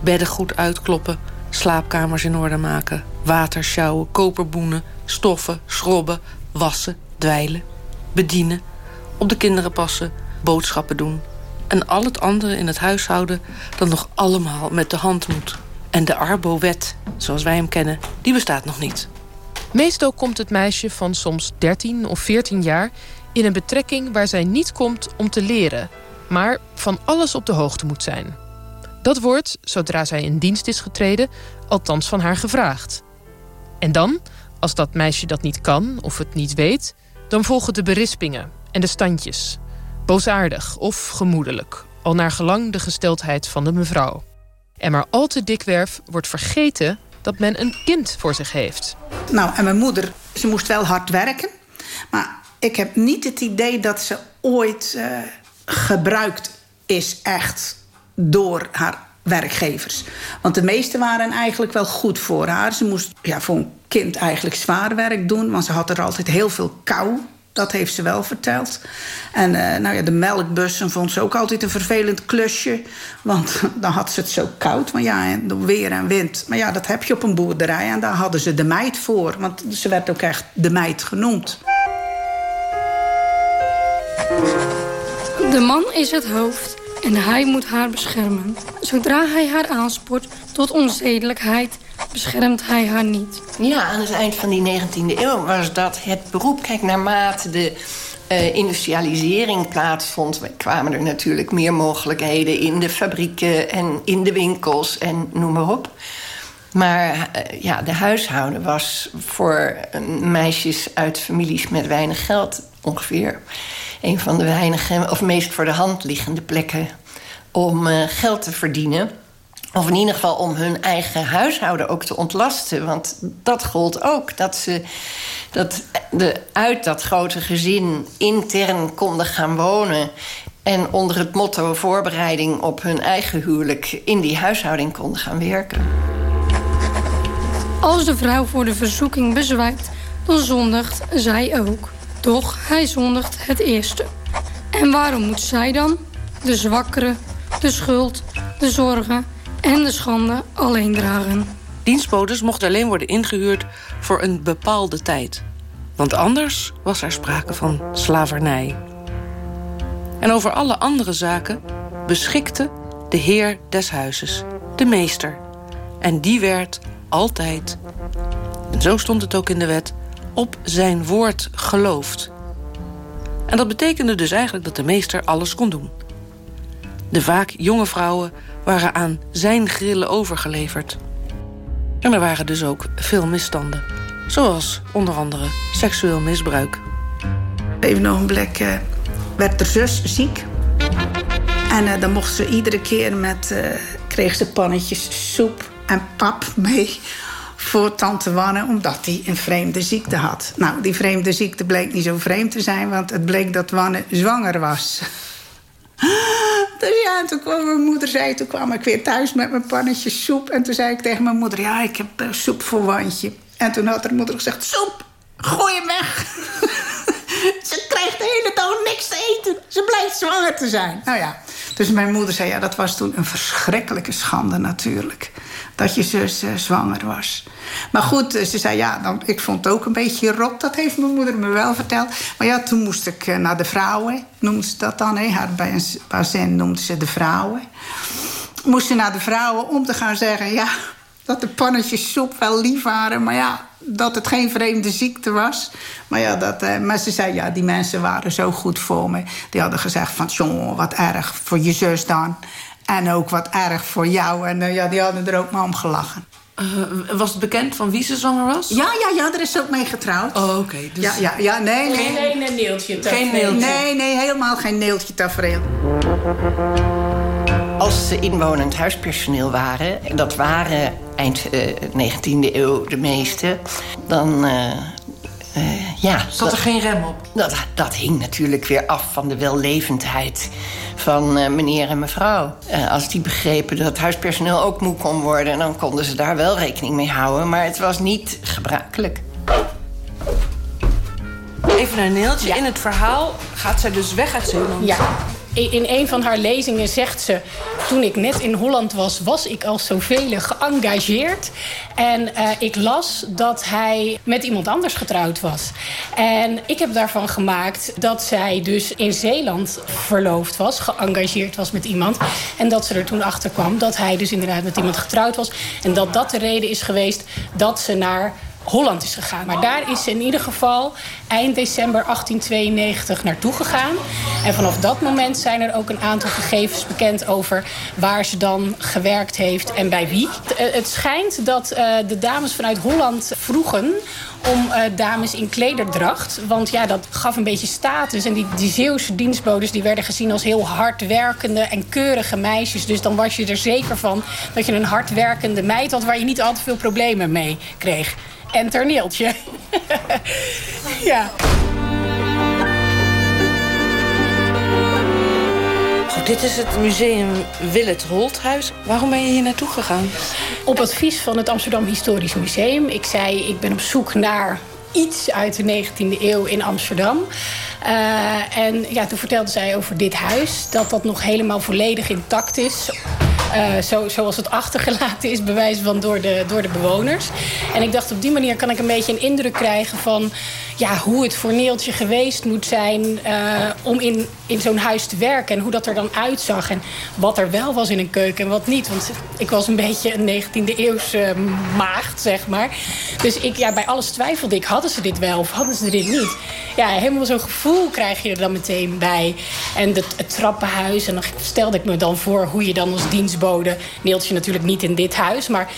bedden goed uitkloppen... slaapkamers in orde maken, water sjouwen, koperboenen... stoffen, schrobben, wassen, dweilen, bedienen... op de kinderen passen, boodschappen doen en al het andere in het huishouden dan nog allemaal met de hand moet. En de Arbo-wet, zoals wij hem kennen, die bestaat nog niet. Meestal komt het meisje van soms 13 of 14 jaar in een betrekking waar zij niet komt om te leren, maar van alles op de hoogte moet zijn. Dat wordt, zodra zij in dienst is getreden, althans van haar gevraagd. En dan, als dat meisje dat niet kan of het niet weet, dan volgen de berispingen en de standjes, Boosaardig of gemoedelijk, al naar gelang de gesteldheid van de mevrouw. En maar al te dikwerf wordt vergeten dat men een kind voor zich heeft. Nou, en mijn moeder, ze moest wel hard werken. Maar ik heb niet het idee dat ze ooit uh, gebruikt is echt door haar werkgevers. Want de meeste waren eigenlijk wel goed voor haar. Ze moest ja, voor een kind eigenlijk zwaar werk doen... want ze had er altijd heel veel kou dat heeft ze wel verteld. En uh, nou ja, de melkbussen vond ze ook altijd een vervelend klusje. Want dan had ze het zo koud. Maar ja, weer en wind. Maar ja, dat heb je op een boerderij. En daar hadden ze de meid voor. Want ze werd ook echt de meid genoemd. De man is het hoofd en hij moet haar beschermen. Zodra hij haar aanspoort tot onzedelijkheid, beschermt hij haar niet. Ja, aan het eind van die 19e eeuw was dat het beroep. Kijk, naarmate de uh, industrialisering plaatsvond... kwamen er natuurlijk meer mogelijkheden in de fabrieken en in de winkels en noem maar op. Maar uh, ja, de huishouden was voor meisjes uit families met weinig geld ongeveer een van de weinige of meest voor de hand liggende plekken om geld te verdienen. Of in ieder geval om hun eigen huishouden ook te ontlasten. Want dat gold ook. Dat ze dat de, uit dat grote gezin intern konden gaan wonen. En onder het motto voorbereiding op hun eigen huwelijk in die huishouding konden gaan werken. Als de vrouw voor de verzoeking bezwijkt, dan zondigt zij ook. Toch, hij zondigt het eerste. En waarom moet zij dan, de zwakkere, de schuld, de zorgen en de schande alleen dragen? Dienstbodes mochten alleen worden ingehuurd voor een bepaalde tijd. Want anders was er sprake van slavernij. En over alle andere zaken beschikte de heer des huizes, de meester. En die werd altijd, en zo stond het ook in de wet op zijn woord geloofd. En dat betekende dus eigenlijk dat de meester alles kon doen. De vaak jonge vrouwen waren aan zijn grillen overgeleverd. En er waren dus ook veel misstanden. Zoals onder andere seksueel misbruik. Even nog een blik uh, werd de zus ziek. En uh, dan mocht ze iedere keer met... Uh, kreeg ze pannetjes soep en pap mee voor tante Wanne... omdat hij een vreemde ziekte had. Nou, die vreemde ziekte bleek niet zo vreemd te zijn... want het bleek dat Wanne zwanger was. Dus ja, toen kwam mijn moeder zei... toen kwam ik weer thuis met mijn pannetje soep... en toen zei ik tegen mijn moeder... ja, ik heb uh, soep voor Wantje. En toen had haar moeder gezegd... soep, gooi hem weg. Ze krijgt de hele dag niks te eten. Ze blijft zwanger te zijn. Nou ja, dus mijn moeder zei... ja, dat was toen een verschrikkelijke schande natuurlijk dat je zus uh, zwanger was. Maar goed, uh, ze zei ja, dan, ik vond het ook een beetje rot. Dat heeft mijn moeder me wel verteld. Maar ja, toen moest ik uh, naar de vrouwen, noemde ze dat dan. Hè? Bij een bazin noemde ze de vrouwen. Moest ze naar de vrouwen om te gaan zeggen... ja, dat de pannetjes soep wel lief waren, maar ja, dat het geen vreemde ziekte was. Maar, ja, dat, maar ze zei, ja, die mensen waren zo goed voor me. Die hadden gezegd van, jongen, wat erg voor je zus dan. En ook wat erg voor jou. En uh, ja, die hadden er ook maar om gelachen. Uh, was het bekend van wie ze zwanger was? Ja, ja, ja, er is ook mee getrouwd. Oh, oké. Okay, dus... Ja, ja, ja, nee, nee. Geen nee, neeltje Geen neeltje. Nee, nee, helemaal geen neeltje tafereel. Als ze inwonend huispersoneel waren... dat waren eind uh, 19e eeuw de meeste... dan uh, ja, Zat er geen rem op? Dat, dat hing natuurlijk weer af van de wellevendheid van uh, meneer en mevrouw. Uh, als die begrepen dat huispersoneel ook moe kon worden... dan konden ze daar wel rekening mee houden. Maar het was niet gebruikelijk. Even naar Neeltje. Ja. In het verhaal gaat zij dus weg uit Zeeland. Ja. In een van haar lezingen zegt ze... toen ik net in Holland was, was ik als zoveel geëngageerd. En uh, ik las dat hij met iemand anders getrouwd was. En ik heb daarvan gemaakt dat zij dus in Zeeland verloofd was... geëngageerd was met iemand. En dat ze er toen achter kwam dat hij dus inderdaad met iemand getrouwd was. En dat dat de reden is geweest dat ze naar Holland is gegaan. Maar daar is ze in ieder geval eind december 1892 naartoe gegaan. En vanaf dat moment zijn er ook een aantal gegevens bekend over waar ze dan gewerkt heeft en bij wie. Het schijnt dat uh, de dames vanuit Holland vroegen om uh, dames in klederdracht. Want ja, dat gaf een beetje status. En die, die Zeeuwse dienstbodes die werden gezien als heel hardwerkende en keurige meisjes. Dus dan was je er zeker van dat je een hardwerkende meid had... waar je niet al te veel problemen mee kreeg en terneeltje. ja. Goed, dit is het museum Willet Holthuis. Waarom ben je hier naartoe gegaan? Op advies van het Amsterdam Historisch Museum. Ik zei, ik ben op zoek naar iets uit de 19e eeuw in Amsterdam. Uh, en ja, toen vertelde zij over dit huis. Dat dat nog helemaal volledig intact is. Uh, zo, zoals het achtergelaten is, bewijs van door de, door de bewoners. En ik dacht, op die manier kan ik een beetje een indruk krijgen van ja, hoe het voor Neeltje geweest moet zijn uh, om in, in zo'n huis te werken. En hoe dat er dan uitzag. En wat er wel was in een keuken en wat niet. Want ik was een beetje een 19e eeuwse maagd, zeg maar. Dus ik, ja, bij alles twijfelde ik, hadden ze dit wel of hadden ze dit niet? Ja, helemaal zo'n gevoel krijg je er dan meteen bij. En het, het trappenhuis. En dan stelde ik me dan voor hoe je dan als dienstbode... Neeltje natuurlijk niet in dit huis, maar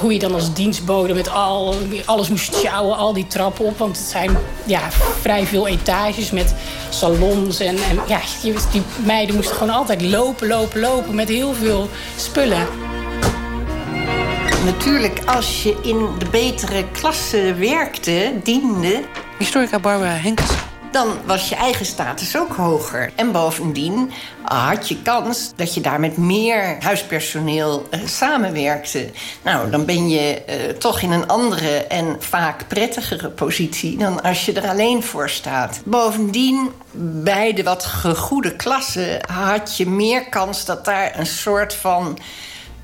hoe je dan als dienstbode met al, alles moest sjouwen, al die trappen op. Want het zijn ja, vrij veel etages met salons. En, en ja, die meiden moesten gewoon altijd lopen, lopen, lopen met heel veel spullen. Natuurlijk, als je in de betere klasse werkte, diende... Historica Barbara Henkes dan was je eigen status ook hoger. En bovendien had je kans dat je daar met meer huispersoneel uh, samenwerkte. Nou, dan ben je uh, toch in een andere en vaak prettigere positie dan als je er alleen voor staat. Bovendien, bij de wat gegoede klassen had je meer kans dat daar een soort van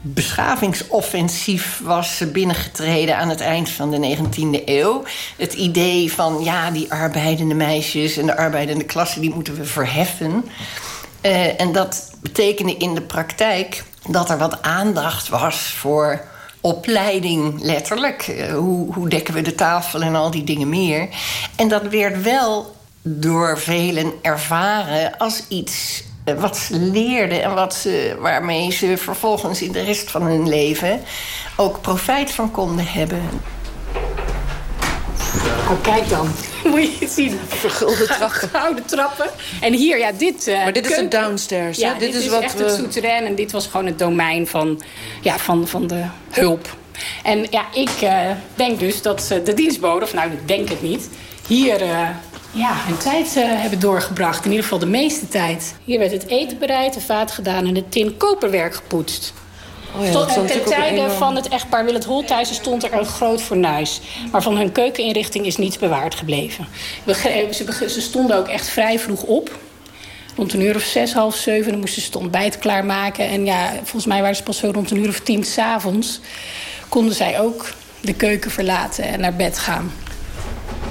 beschavingsoffensief was binnengetreden aan het eind van de 19e eeuw. Het idee van ja, die arbeidende meisjes en de arbeidende klasse die moeten we verheffen. Uh, en dat betekende in de praktijk dat er wat aandacht was voor opleiding, letterlijk. Uh, hoe, hoe dekken we de tafel en al die dingen meer. En dat werd wel door velen ervaren als iets eh, wat ze leerden en wat ze, waarmee ze vervolgens in de rest van hun leven ook profijt van konden hebben. Oh, kijk dan. Moet je het zien. Vergulde trappen. Gouden trappen. En hier, ja, dit... Uh, maar dit is een downstairs, ja, hè? Dit, is, wat echt we... het souterrain. En dit was gewoon het domein van, ja, van, van de hulp. En ja, ik uh, denk dus dat de dienstbode... of nou, ik denk het niet... hier uh, ja, hun tijd uh, hebben doorgebracht. In ieder geval de meeste tijd. Hier werd het eten bereid, de vaat gedaan en het tin koperwerk gepoetst. Oh ja, stond, ten tijde van het echtpaar Willet Holthuizen stond er een groot fornuis. Maar van hun keukeninrichting is niets bewaard gebleven. Ze, ze stonden ook echt vrij vroeg op. Rond een uur of zes, half zeven. Dan moesten ze het ontbijt klaarmaken. En ja, volgens mij waren ze pas zo rond een uur of tien s'avonds... konden zij ook de keuken verlaten en naar bed gaan.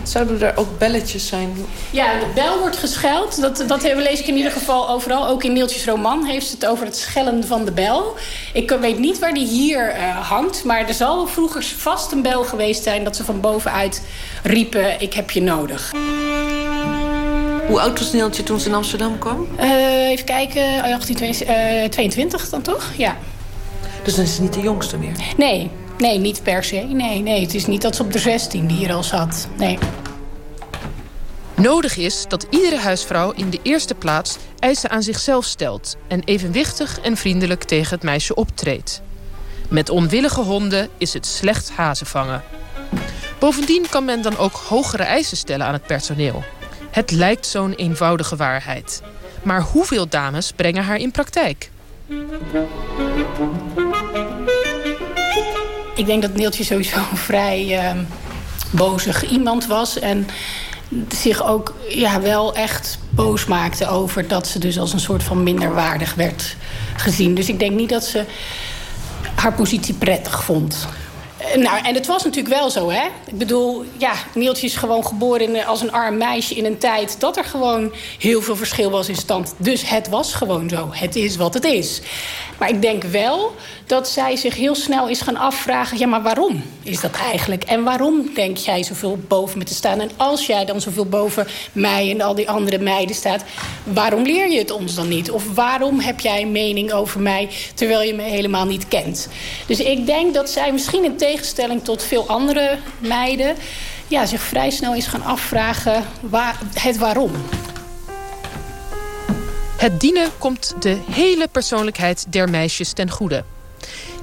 Zouden er ook belletjes zijn? Ja, de bel wordt gescheld. Dat, dat lees ik in ieder geval overal. Ook in Neeltjes roman heeft het over het schellen van de bel. Ik weet niet waar die hier uh, hangt. Maar er zal vroeger vast een bel geweest zijn... dat ze van bovenuit riepen, ik heb je nodig. Hoe oud was Neeltje toen ze in Amsterdam kwam? Uh, even kijken, 1822 uh, dan toch? Ja. Dus dan is ze niet de jongste meer? Nee, Nee, niet per se. Nee, nee, het is niet dat ze op de 16 hier al zat. Nee. Nodig is dat iedere huisvrouw in de eerste plaats eisen aan zichzelf stelt... en evenwichtig en vriendelijk tegen het meisje optreedt. Met onwillige honden is het slecht hazen vangen. Bovendien kan men dan ook hogere eisen stellen aan het personeel. Het lijkt zo'n eenvoudige waarheid. Maar hoeveel dames brengen haar in praktijk? Ik denk dat Neeltje sowieso een vrij uh, bozig iemand was. En zich ook ja, wel echt boos maakte over dat ze dus als een soort van minderwaardig werd gezien. Dus ik denk niet dat ze haar positie prettig vond. Nou, en het was natuurlijk wel zo, hè? Ik bedoel, ja, Nieltje is gewoon geboren als een arm meisje in een tijd... dat er gewoon heel veel verschil was in stand. Dus het was gewoon zo. Het is wat het is. Maar ik denk wel dat zij zich heel snel is gaan afvragen... ja, maar waarom is dat eigenlijk? En waarom denk jij zoveel boven me te staan? En als jij dan zoveel boven mij en al die andere meiden staat... waarom leer je het ons dan niet? Of waarom heb jij een mening over mij... terwijl je me helemaal niet kent? Dus ik denk dat zij misschien in tegenstelling tot veel andere meiden... Ja, zich vrij snel is gaan afvragen waar, het waarom. Het dienen komt de hele persoonlijkheid der meisjes ten goede.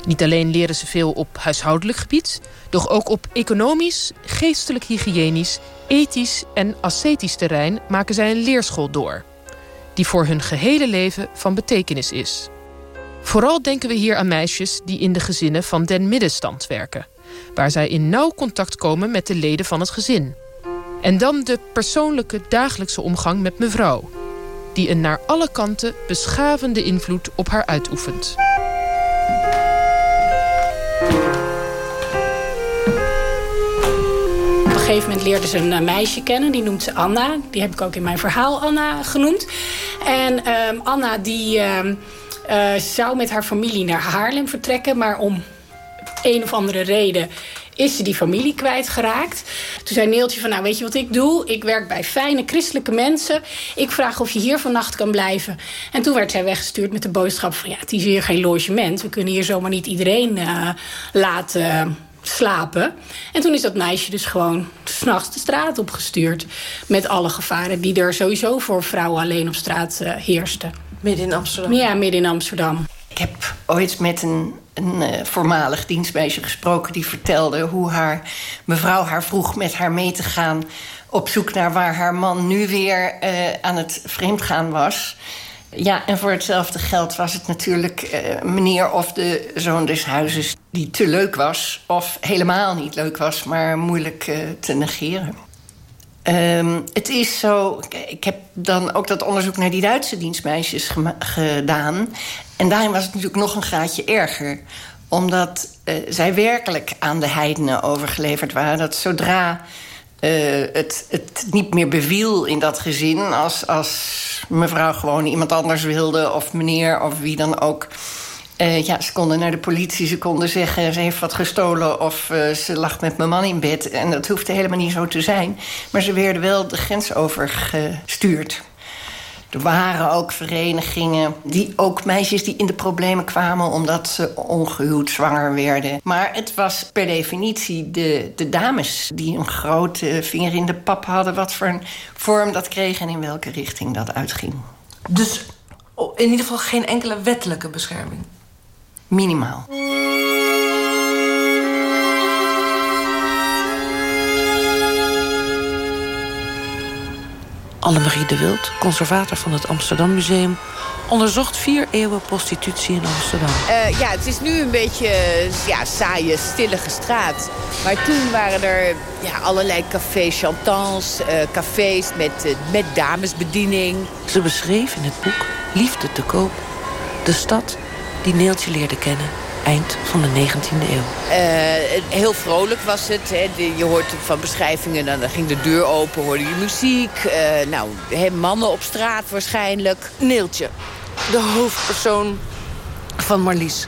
Niet alleen leren ze veel op huishoudelijk gebied... doch ook op economisch, geestelijk hygiënisch... ethisch en ascetisch terrein maken zij een leerschool door... die voor hun gehele leven van betekenis is. Vooral denken we hier aan meisjes die in de gezinnen van den middenstand werken, waar zij in nauw contact komen met de leden van het gezin. En dan de persoonlijke dagelijkse omgang met mevrouw, die een naar alle kanten beschavende invloed op haar uitoefent. Op een gegeven moment leerde ze een eh, meisje kennen. Die noemt ze Anna. Die heb ik ook in mijn verhaal Anna genoemd. En ehm, Anna die... Ehm, eh, zou met haar familie naar Haarlem vertrekken. Maar om een of andere reden is ze die familie kwijtgeraakt. Toen zei Neeltje van, nou weet je wat ik doe? Ik werk bij fijne christelijke mensen. Ik vraag of je hier vannacht kan blijven. En toen werd zij weggestuurd met de boodschap van... ja, het is hier geen logement. We kunnen hier zomaar niet iedereen uh, laten slapen. En toen is dat meisje dus gewoon s'nachts de straat opgestuurd. Met alle gevaren die er sowieso voor vrouwen alleen op straat uh, heersten. Midden in Amsterdam? Ja, midden in Amsterdam. Ik heb ooit met een, een uh, voormalig dienstmeisje gesproken... die vertelde hoe haar mevrouw haar vroeg met haar mee te gaan... op zoek naar waar haar man nu weer uh, aan het vreemdgaan was... Ja, en voor hetzelfde geld was het natuurlijk uh, meneer of de zoon des huizes... die te leuk was, of helemaal niet leuk was, maar moeilijk uh, te negeren. Um, het is zo, ik heb dan ook dat onderzoek naar die Duitse dienstmeisjes gedaan. En daarin was het natuurlijk nog een graadje erger. Omdat uh, zij werkelijk aan de heidenen overgeleverd waren. Dat zodra uh, het, het niet meer beviel in dat gezin... als, als mevrouw gewoon iemand anders wilde, of meneer, of wie dan ook... Uh, ja, ze konden naar de politie, ze konden zeggen... ze heeft wat gestolen of uh, ze lag met mijn man in bed. En dat hoefde helemaal niet zo te zijn. Maar ze werden wel de grens overgestuurd. Er waren ook verenigingen, die, ook meisjes die in de problemen kwamen... omdat ze ongehuwd zwanger werden. Maar het was per definitie de, de dames die een grote vinger in de pap hadden... wat voor een vorm dat kreeg en in welke richting dat uitging. Dus in ieder geval geen enkele wettelijke bescherming? Minimaal. Annemarie de Wild, conservator van het Amsterdam Museum... onderzocht vier eeuwen prostitutie in Amsterdam. Uh, ja, het is nu een beetje ja, saaie, stillige straat. Maar toen waren er ja, allerlei cafés chantants, uh, cafés met, uh, met damesbediening. Ze beschreef in het boek Liefde te koop de stad die Neeltje leerde kennen eind van de 19e eeuw. Uh, heel vrolijk was het. Hè. Je hoort van beschrijvingen, dan, ging de deur open, hoorde je muziek. Uh, nou, hè, mannen op straat waarschijnlijk. Neeltje, de hoofdpersoon van Marlies.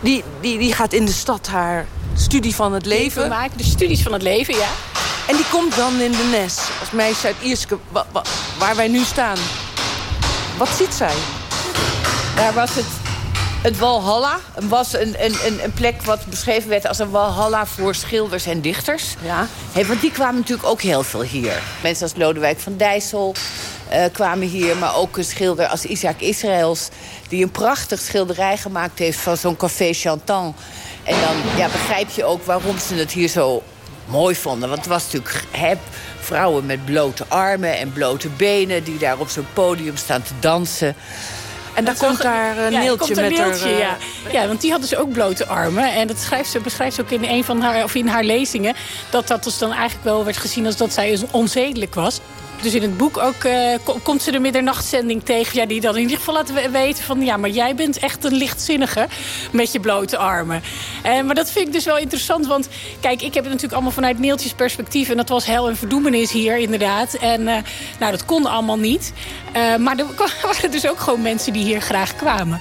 Die, die, die gaat in de stad haar studie van het leven... maken, de studies van het leven, ja. En die komt dan in de Nes, als meisje uit Ierske, waar wij nu staan. Wat ziet zij? Daar was het het Walhalla was een, een, een plek wat beschreven werd als een Walhalla voor schilders en dichters. Ja. Hey, want die kwamen natuurlijk ook heel veel hier. Mensen als Lodewijk van Dijssel uh, kwamen hier, maar ook een schilder als Isaac Israëls... die een prachtig schilderij gemaakt heeft van zo'n café Chantant. En dan ja, begrijp je ook waarom ze het hier zo mooi vonden. Want het was natuurlijk hè, vrouwen met blote armen en blote benen... die daar op zo'n podium staan te dansen... En daar komt daar een Neeltje met Neeltje, haar... Ja. ja, want die had dus ook blote armen. En dat schrijft ze, beschrijft ze ook in een van haar, of in haar lezingen... dat dat dus dan eigenlijk wel werd gezien als dat zij onzedelijk was. Dus in het boek ook uh, komt ze de middernachtzending tegen... Ja, die dan in ieder geval laat weten van... ja, maar jij bent echt een lichtzinnige met je blote armen. Uh, maar dat vind ik dus wel interessant, want... kijk, ik heb het natuurlijk allemaal vanuit Neeltjes perspectief... en dat was hel en verdoemenis hier, inderdaad. En uh, nou, dat kon allemaal niet. maar er waren dus ook gewoon mensen die hier graag kwamen.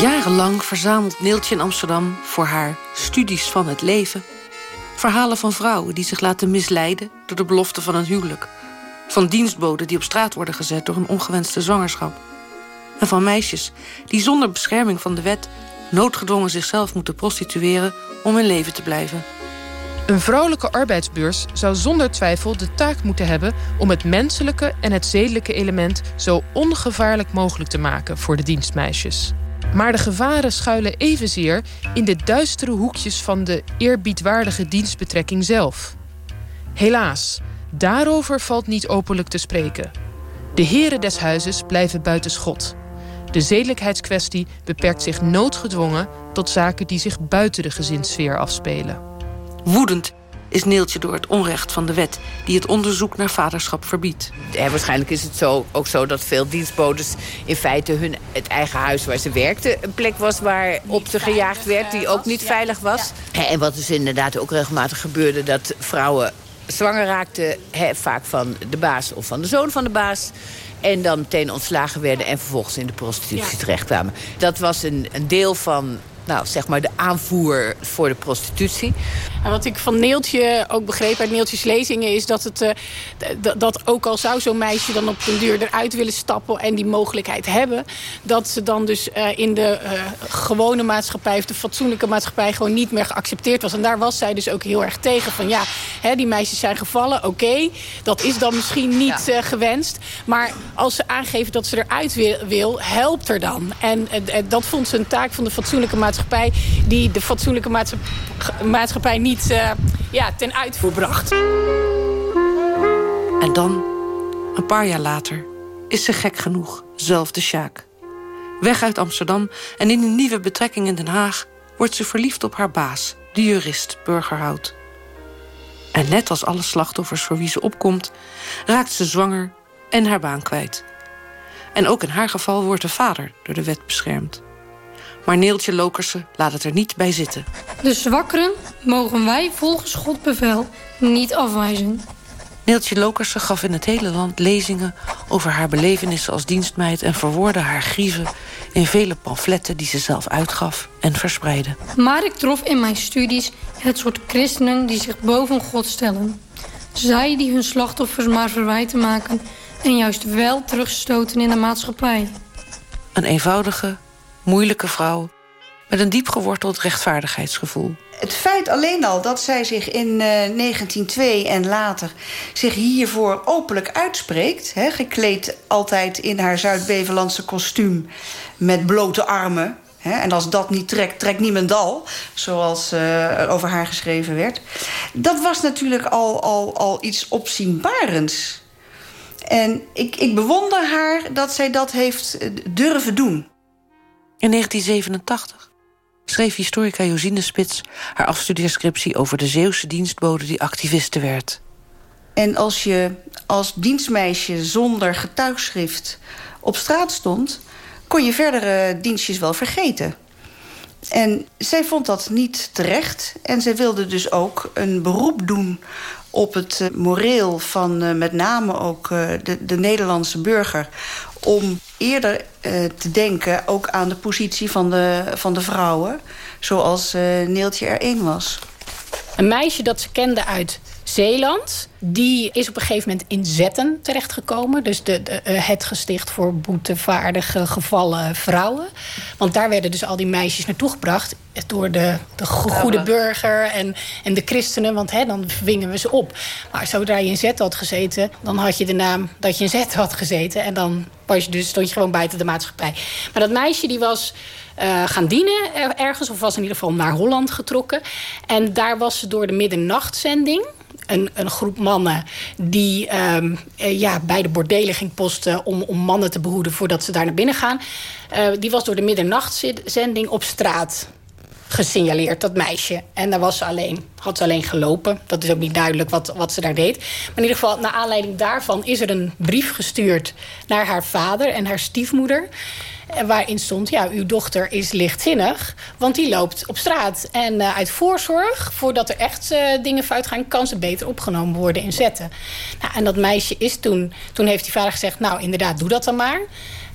Jarenlang verzamelt Neeltje in Amsterdam voor haar studies van het leven Verhalen van vrouwen die zich laten misleiden door de belofte van een huwelijk. Van dienstboden die op straat worden gezet door een ongewenste zwangerschap. En van meisjes die zonder bescherming van de wet noodgedwongen zichzelf moeten prostitueren om in leven te blijven. Een vrouwelijke arbeidsbeurs zou zonder twijfel de taak moeten hebben om het menselijke en het zedelijke element zo ongevaarlijk mogelijk te maken voor de dienstmeisjes. Maar de gevaren schuilen evenzeer in de duistere hoekjes van de eerbiedwaardige dienstbetrekking zelf. Helaas, daarover valt niet openlijk te spreken. De heren des huizes blijven buiten schot. De zedelijkheidskwestie beperkt zich noodgedwongen tot zaken die zich buiten de gezinssfeer afspelen. Woedend is Neeltje door het onrecht van de wet... die het onderzoek naar vaderschap verbiedt. Ja, waarschijnlijk is het zo, ook zo dat veel dienstbodes in feite hun, het eigen huis waar ze werkten... een plek was waar op ze gejaagd werd, die ook niet veilig was. En wat dus inderdaad ook regelmatig gebeurde... dat vrouwen zwanger raakten, vaak van de baas of van de zoon van de baas... En dan meteen ontslagen werden en vervolgens in de prostitutie ja. terechtkwamen. Dat was een, een deel van nou, zeg maar de aanvoer voor de prostitutie. En wat ik van Neeltje ook begreep uit Neeltjes lezingen... is dat, het, uh, dat ook al zou zo'n meisje dan op den duur eruit willen stappen... en die mogelijkheid hebben... dat ze dan dus uh, in de uh, gewone maatschappij of de fatsoenlijke maatschappij... gewoon niet meer geaccepteerd was. En daar was zij dus ook heel erg tegen. Van ja, hè, die meisjes zijn gevallen, oké. Okay, dat is dan misschien niet ja. gewenst. Maar als ze aangeven dat ze eruit wil, wil helpt er dan. En dat vond ze een taak van de fatsoenlijke maatschappij... die de fatsoenlijke maatschappij niet uh, ja, ten uitvoer bracht. En dan, een paar jaar later, is ze gek genoeg zelf de Sjaak. Weg uit Amsterdam en in een nieuwe betrekking in Den Haag... wordt ze verliefd op haar baas, de jurist Burgerhout. En net als alle slachtoffers voor wie ze opkomt... raakt ze zwanger en haar baan kwijt. En ook in haar geval wordt de vader door de wet beschermd. Maar Neeltje Lokersen laat het er niet bij zitten. De zwakkeren mogen wij volgens God bevel niet afwijzen. Neeltje Lokersen gaf in het hele land lezingen over haar belevenissen als dienstmeid... en verwoordde haar grieven in vele pamfletten die ze zelf uitgaf en verspreidde. Maar ik trof in mijn studies het soort christenen die zich boven God stellen. Zij die hun slachtoffers maar verwijten maken... en juist wel terugstoten in de maatschappij. Een eenvoudige, moeilijke vrouw met een diep geworteld rechtvaardigheidsgevoel. Het feit alleen al dat zij zich in uh, 1902 en later zich hiervoor openlijk uitspreekt... Gekleed altijd in haar Zuid-Bevelandse kostuum met blote armen... En als dat niet trekt, trekt niemendal, zoals uh, over haar geschreven werd... dat was natuurlijk al, al, al iets opzienbarends. En ik, ik bewonder haar dat zij dat heeft durven doen. In 1987 schreef historica Josine Spits haar afstudeerscriptie over de Zeeuwse dienstbode die activiste werd. En als je als dienstmeisje zonder getuigschrift op straat stond... kon je verdere dienstjes wel vergeten. En zij vond dat niet terecht. En zij wilde dus ook een beroep doen op het uh, moreel van uh, met name ook uh, de, de Nederlandse burger... om eerder te denken ook aan de positie van de, van de vrouwen... zoals Neeltje er één was. Een meisje dat ze kende uit Zeeland. Die is op een gegeven moment in Zetten terechtgekomen. Dus de, de, uh, het gesticht voor boetevaardige gevallen vrouwen. Want daar werden dus al die meisjes naartoe gebracht... door de, de goede burger en, en de christenen. Want hè, dan vingen we ze op. Maar zodra je in Zetten had gezeten... dan had je de naam dat je in Zetten had gezeten. En dan was je dus, stond je gewoon buiten de maatschappij. Maar dat meisje die was... Uh, gaan dienen ergens, of was in ieder geval naar Holland getrokken. En daar was ze door de middernachtzending een, een groep mannen die um, ja, bij de bordelen ging posten... Om, om mannen te behoeden voordat ze daar naar binnen gaan. Uh, die was door de middernachtzending op straat gesignaleerd, dat meisje. En daar was ze alleen, had ze alleen gelopen. Dat is ook niet duidelijk wat, wat ze daar deed. Maar in ieder geval, naar aanleiding daarvan is er een brief gestuurd... naar haar vader en haar stiefmoeder... Waarin stond, ja, uw dochter is lichtzinnig, want die loopt op straat. En uh, uit voorzorg, voordat er echt uh, dingen fout gaan... kan ze beter opgenomen worden in zetten. Nou, en dat meisje is toen... Toen heeft die vader gezegd, nou, inderdaad, doe dat dan maar.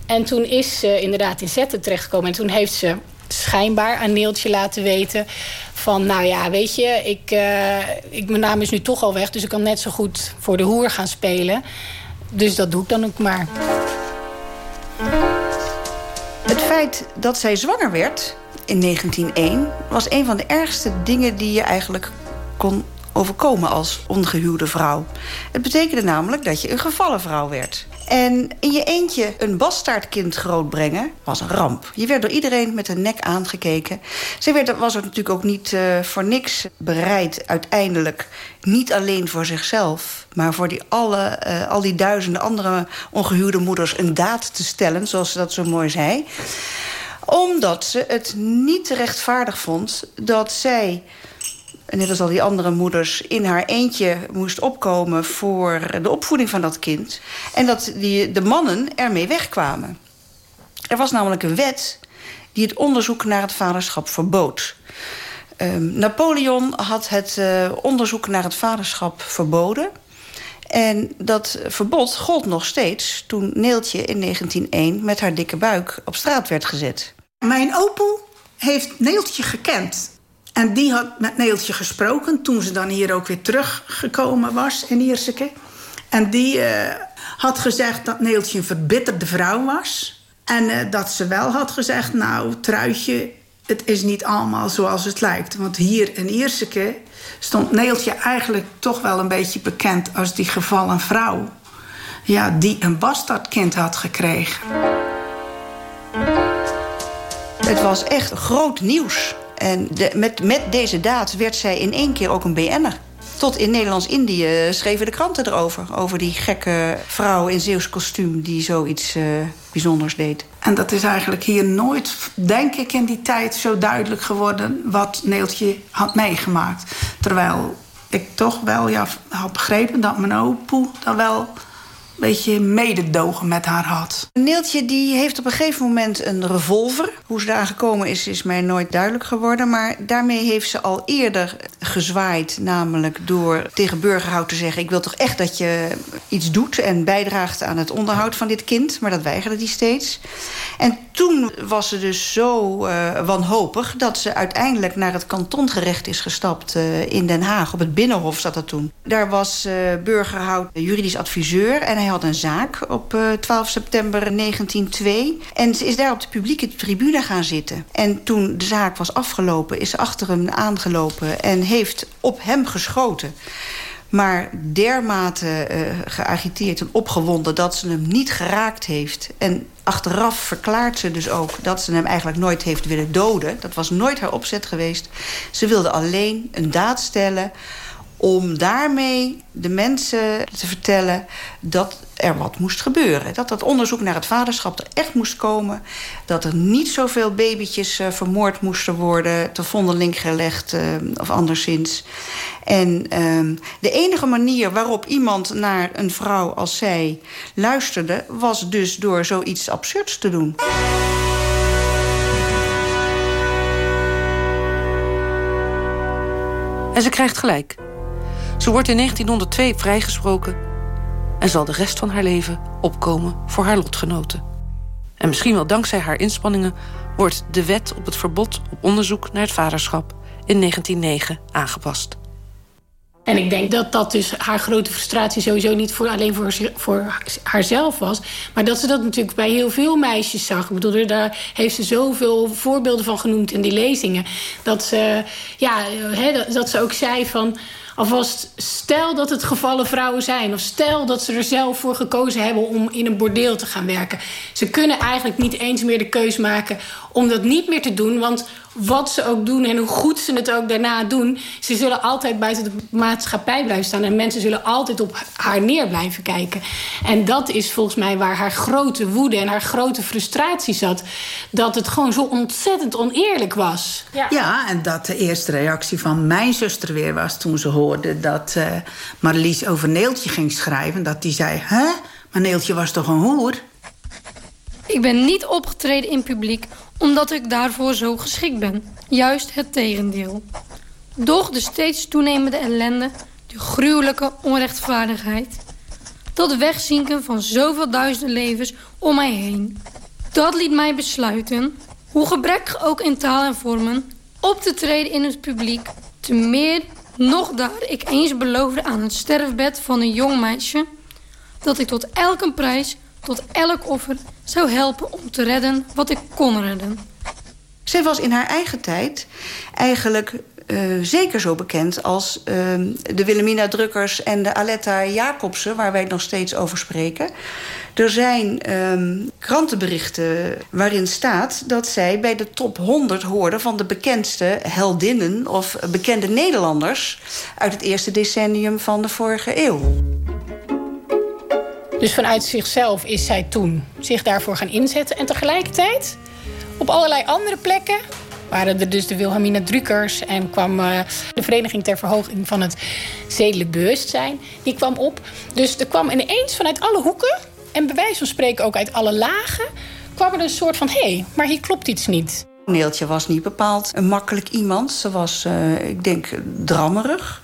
En toen is ze inderdaad in zetten terechtgekomen. En toen heeft ze schijnbaar aan Neeltje laten weten... van, nou ja, weet je, ik, uh, ik, mijn naam is nu toch al weg... dus ik kan net zo goed voor de hoer gaan spelen. Dus dat doe ik dan ook maar. Dat zij zwanger werd in 1901... was een van de ergste dingen die je eigenlijk kon overkomen als ongehuwde vrouw. Het betekende namelijk dat je een gevallen vrouw werd. En in je eentje een bastaardkind grootbrengen was een ramp. Je werd door iedereen met een nek aangekeken. Ze werd, was er natuurlijk ook niet uh, voor niks bereid uiteindelijk... niet alleen voor zichzelf, maar voor die alle, uh, al die duizenden andere ongehuwde moeders... een daad te stellen, zoals ze dat zo mooi zei. Omdat ze het niet rechtvaardig vond dat zij net als al die andere moeders, in haar eentje moest opkomen voor de opvoeding van dat kind. En dat die, de mannen ermee wegkwamen. Er was namelijk een wet die het onderzoek naar het vaderschap verbood. Um, Napoleon had het uh, onderzoek naar het vaderschap verboden. En dat verbod gold nog steeds toen Neeltje in 1901 met haar dikke buik op straat werd gezet. Mijn opa heeft Neeltje gekend. En die had met Neeltje gesproken toen ze dan hier ook weer teruggekomen was in Ierseke. En die uh, had gezegd dat Neeltje een verbitterde vrouw was. En uh, dat ze wel had gezegd, nou, Truitje, het is niet allemaal zoals het lijkt. Want hier in Ierseke stond Neeltje eigenlijk toch wel een beetje bekend als die gevallen vrouw. Ja, die een bastardkind had gekregen. Het was echt groot nieuws. En de, met, met deze daad werd zij in één keer ook een BN'er. Tot in Nederlands-Indië schreven de kranten erover. Over die gekke vrouw in Zeeuws kostuum die zoiets uh, bijzonders deed. En dat is eigenlijk hier nooit, denk ik, in die tijd zo duidelijk geworden... wat Neeltje had meegemaakt. Terwijl ik toch wel ja, had begrepen dat mijn opoe dat wel beetje mededogen met haar had. Neeltje die heeft op een gegeven moment een revolver. Hoe ze daar gekomen is, is mij nooit duidelijk geworden. Maar daarmee heeft ze al eerder gezwaaid. Namelijk door tegen Burgerhout te zeggen... ik wil toch echt dat je iets doet en bijdraagt aan het onderhoud van dit kind. Maar dat weigerde hij steeds. En toen was ze dus zo uh, wanhopig... dat ze uiteindelijk naar het kantongerecht is gestapt uh, in Den Haag. Op het Binnenhof zat dat toen. Daar was uh, Burgerhout juridisch adviseur... en hij had een zaak op 12 september 1902. En ze is daar op de publieke tribune gaan zitten. En toen de zaak was afgelopen, is ze achter hem aangelopen... en heeft op hem geschoten maar dermate uh, geagiteerd en opgewonden... dat ze hem niet geraakt heeft. En achteraf verklaart ze dus ook dat ze hem eigenlijk nooit heeft willen doden. Dat was nooit haar opzet geweest. Ze wilde alleen een daad stellen om daarmee de mensen te vertellen dat er wat moest gebeuren. Dat dat onderzoek naar het vaderschap er echt moest komen. Dat er niet zoveel babytjes uh, vermoord moesten worden... te vondeling gelegd uh, of anderszins. En uh, de enige manier waarop iemand naar een vrouw als zij luisterde... was dus door zoiets absurds te doen. En ze krijgt gelijk. Ze wordt in 1902 vrijgesproken en zal de rest van haar leven opkomen voor haar lotgenoten. En misschien wel dankzij haar inspanningen wordt de wet op het verbod op onderzoek naar het vaderschap in 1909 aangepast. En ik denk dat dat dus haar grote frustratie sowieso niet voor, alleen voor, voor haarzelf was. Maar dat ze dat natuurlijk bij heel veel meisjes zag. Ik bedoel, daar heeft ze zoveel voorbeelden van genoemd in die lezingen. Dat ze, ja, dat ze ook zei van alvast stel dat het gevallen vrouwen zijn... of stel dat ze er zelf voor gekozen hebben om in een bordeel te gaan werken. Ze kunnen eigenlijk niet eens meer de keus maken om dat niet meer te doen. Want wat ze ook doen en hoe goed ze het ook daarna doen... ze zullen altijd buiten de maatschappij blijven staan... en mensen zullen altijd op haar neer blijven kijken. En dat is volgens mij waar haar grote woede en haar grote frustratie zat. Dat het gewoon zo ontzettend oneerlijk was. Ja, ja en dat de eerste reactie van mijn zuster weer was... toen ze hoorde dat uh, Marlies over Neeltje ging schrijven. Dat die zei, hè? Maar Neeltje was toch een hoer? Ik ben niet opgetreden in publiek omdat ik daarvoor zo geschikt ben. Juist het tegendeel. Doch de steeds toenemende ellende, de gruwelijke onrechtvaardigheid... dat wegzinken van zoveel duizenden levens om mij heen... dat liet mij besluiten, hoe gebrekkig ook in taal en vormen... op te treden in het publiek, te meer nog daar ik eens beloofde aan het sterfbed van een jong meisje... dat ik tot elke prijs, tot elk offer zou helpen om te redden wat ik kon redden. Zij was in haar eigen tijd eigenlijk uh, zeker zo bekend als uh, de Wilhelmina Drukkers en de Aletta Jacobsen, waar wij het nog steeds over spreken. Er zijn uh, krantenberichten waarin staat dat zij bij de top 100 hoorde van de bekendste heldinnen of bekende Nederlanders uit het eerste decennium van de vorige eeuw. Dus vanuit zichzelf is zij toen zich daarvoor gaan inzetten. En tegelijkertijd op allerlei andere plekken waren er dus de Wilhelmina Drukers... en kwam uh, de Vereniging ter Verhoging van het Zedelijk Bewustzijn. Die kwam op. Dus er kwam ineens vanuit alle hoeken... en bij wijze van spreken ook uit alle lagen... kwam er een soort van, hé, hey, maar hier klopt iets niet. Neeltje was niet bepaald een makkelijk iemand. Ze was, uh, ik denk, drammerig.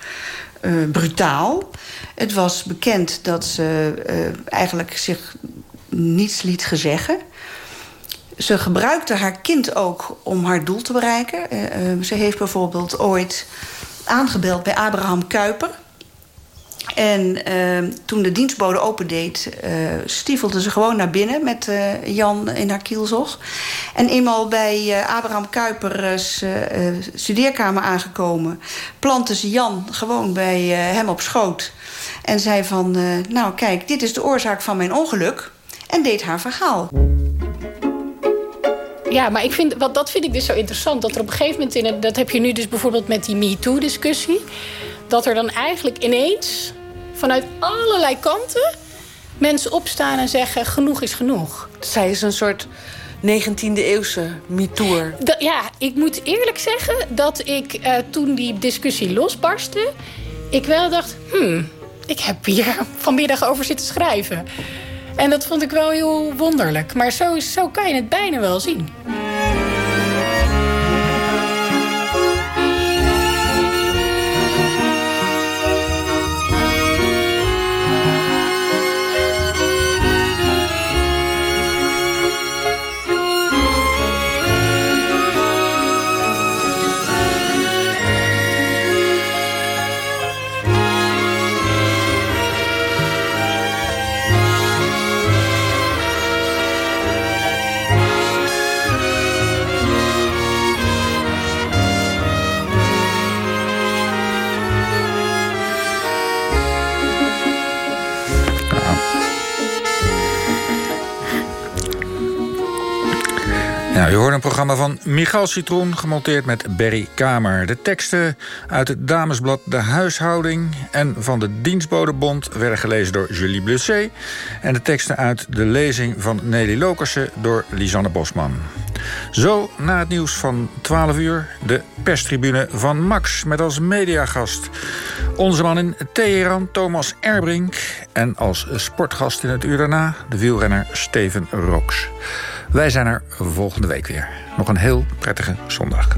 Uh, brutaal. Het was bekend dat ze uh, eigenlijk zich niets liet gezeggen. Ze gebruikte haar kind ook om haar doel te bereiken. Uh, ze heeft bijvoorbeeld ooit aangebeld bij Abraham Kuyper. En uh, toen de dienstbode opendeed, uh, stiefelde ze gewoon naar binnen met uh, Jan in haar kielzog. En eenmaal bij Abraham Kuyper's studeerkamer aangekomen, plantte ze Jan gewoon bij hem op schoot. En zei van, nou kijk, dit is de oorzaak van mijn ongeluk. En deed haar verhaal. Ja, maar ik vind, wat, dat vind ik dus zo interessant. Dat er op een gegeven moment, in dat heb je nu dus bijvoorbeeld met die MeToo-discussie... dat er dan eigenlijk ineens vanuit allerlei kanten mensen opstaan en zeggen... genoeg is genoeg. Zij is een soort 19e-eeuwse MeToo'er. Ja, ik moet eerlijk zeggen dat ik uh, toen die discussie losbarstte... ik wel dacht, hmm, ik heb hier vanmiddag over zitten schrijven... En dat vond ik wel heel wonderlijk. Maar zo, zo kan je het bijna wel zien. Nou, u hoort een programma van Michal Citroen, gemonteerd met Berry Kamer. De teksten uit het damesblad De Huishouding en van de Dienstbodenbond... werden gelezen door Julie Blessé. En de teksten uit de lezing van Nelly Lokersen door Lisanne Bosman. Zo, na het nieuws van 12 uur, de perstribune van Max... met als mediagast onze man in Teheran, Thomas Erbrink... en als sportgast in het uur daarna, de wielrenner Steven Rooks. Wij zijn er volgende week weer. Nog een heel prettige zondag.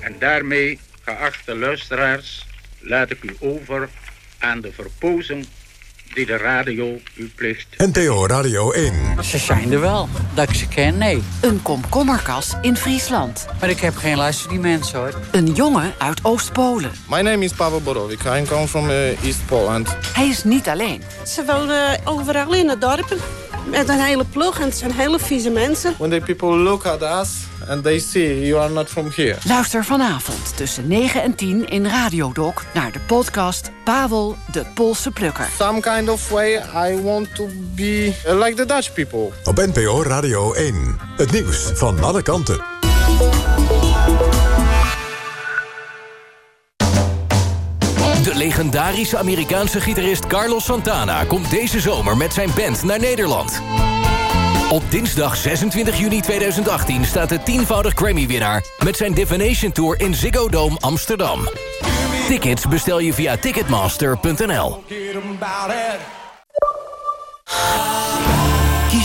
En daarmee, geachte luisteraars, laat ik u over aan de verpozen die de radio u plicht. NTO Radio 1. Ze zijn er wel. Dat ik ze ken, nee. Een komkommerkas in Friesland. Maar ik heb geen luister die mensen, hoor. Een jongen uit Oost-Polen. My name is Pavel Borovic. I come from uh, East Poland. Hij is niet alleen. Ze wonen overal in het dorpen. Met een hele ploeg en het zijn hele vieze mensen. When the people look at us and they see you are not from here. Luister vanavond tussen 9 en 10 in Radiodoc naar de podcast Pavel de Poolse Plukker. Some kind of way I want to be like the Dutch people. Op NPO Radio 1. Het nieuws van alle kanten. Legendarische Amerikaanse gitarist Carlos Santana komt deze zomer met zijn band naar Nederland. Op dinsdag 26 juni 2018 staat de tienvoudig Grammy-winnaar... met zijn Divination Tour in Ziggo Dome Amsterdam. Tickets bestel je via ticketmaster.nl.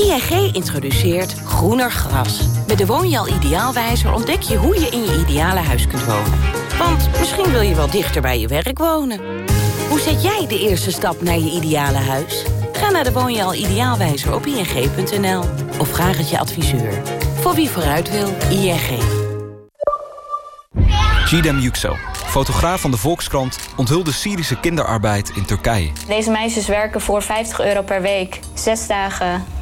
ING introduceert groener gras. Met de Woonjaal Ideaalwijzer ontdek je hoe je in je ideale huis kunt wonen. Want misschien wil je wel dichter bij je werk wonen. Hoe zet jij de eerste stap naar je ideale huis? Ga naar de Woonjaal Ideaalwijzer op ing.nl of vraag het je adviseur. Voor wie vooruit wil, ING. Gidem Yüksel, fotograaf van de Volkskrant... onthulde Syrische kinderarbeid in Turkije. Deze meisjes werken voor 50 euro per week. Zes dagen,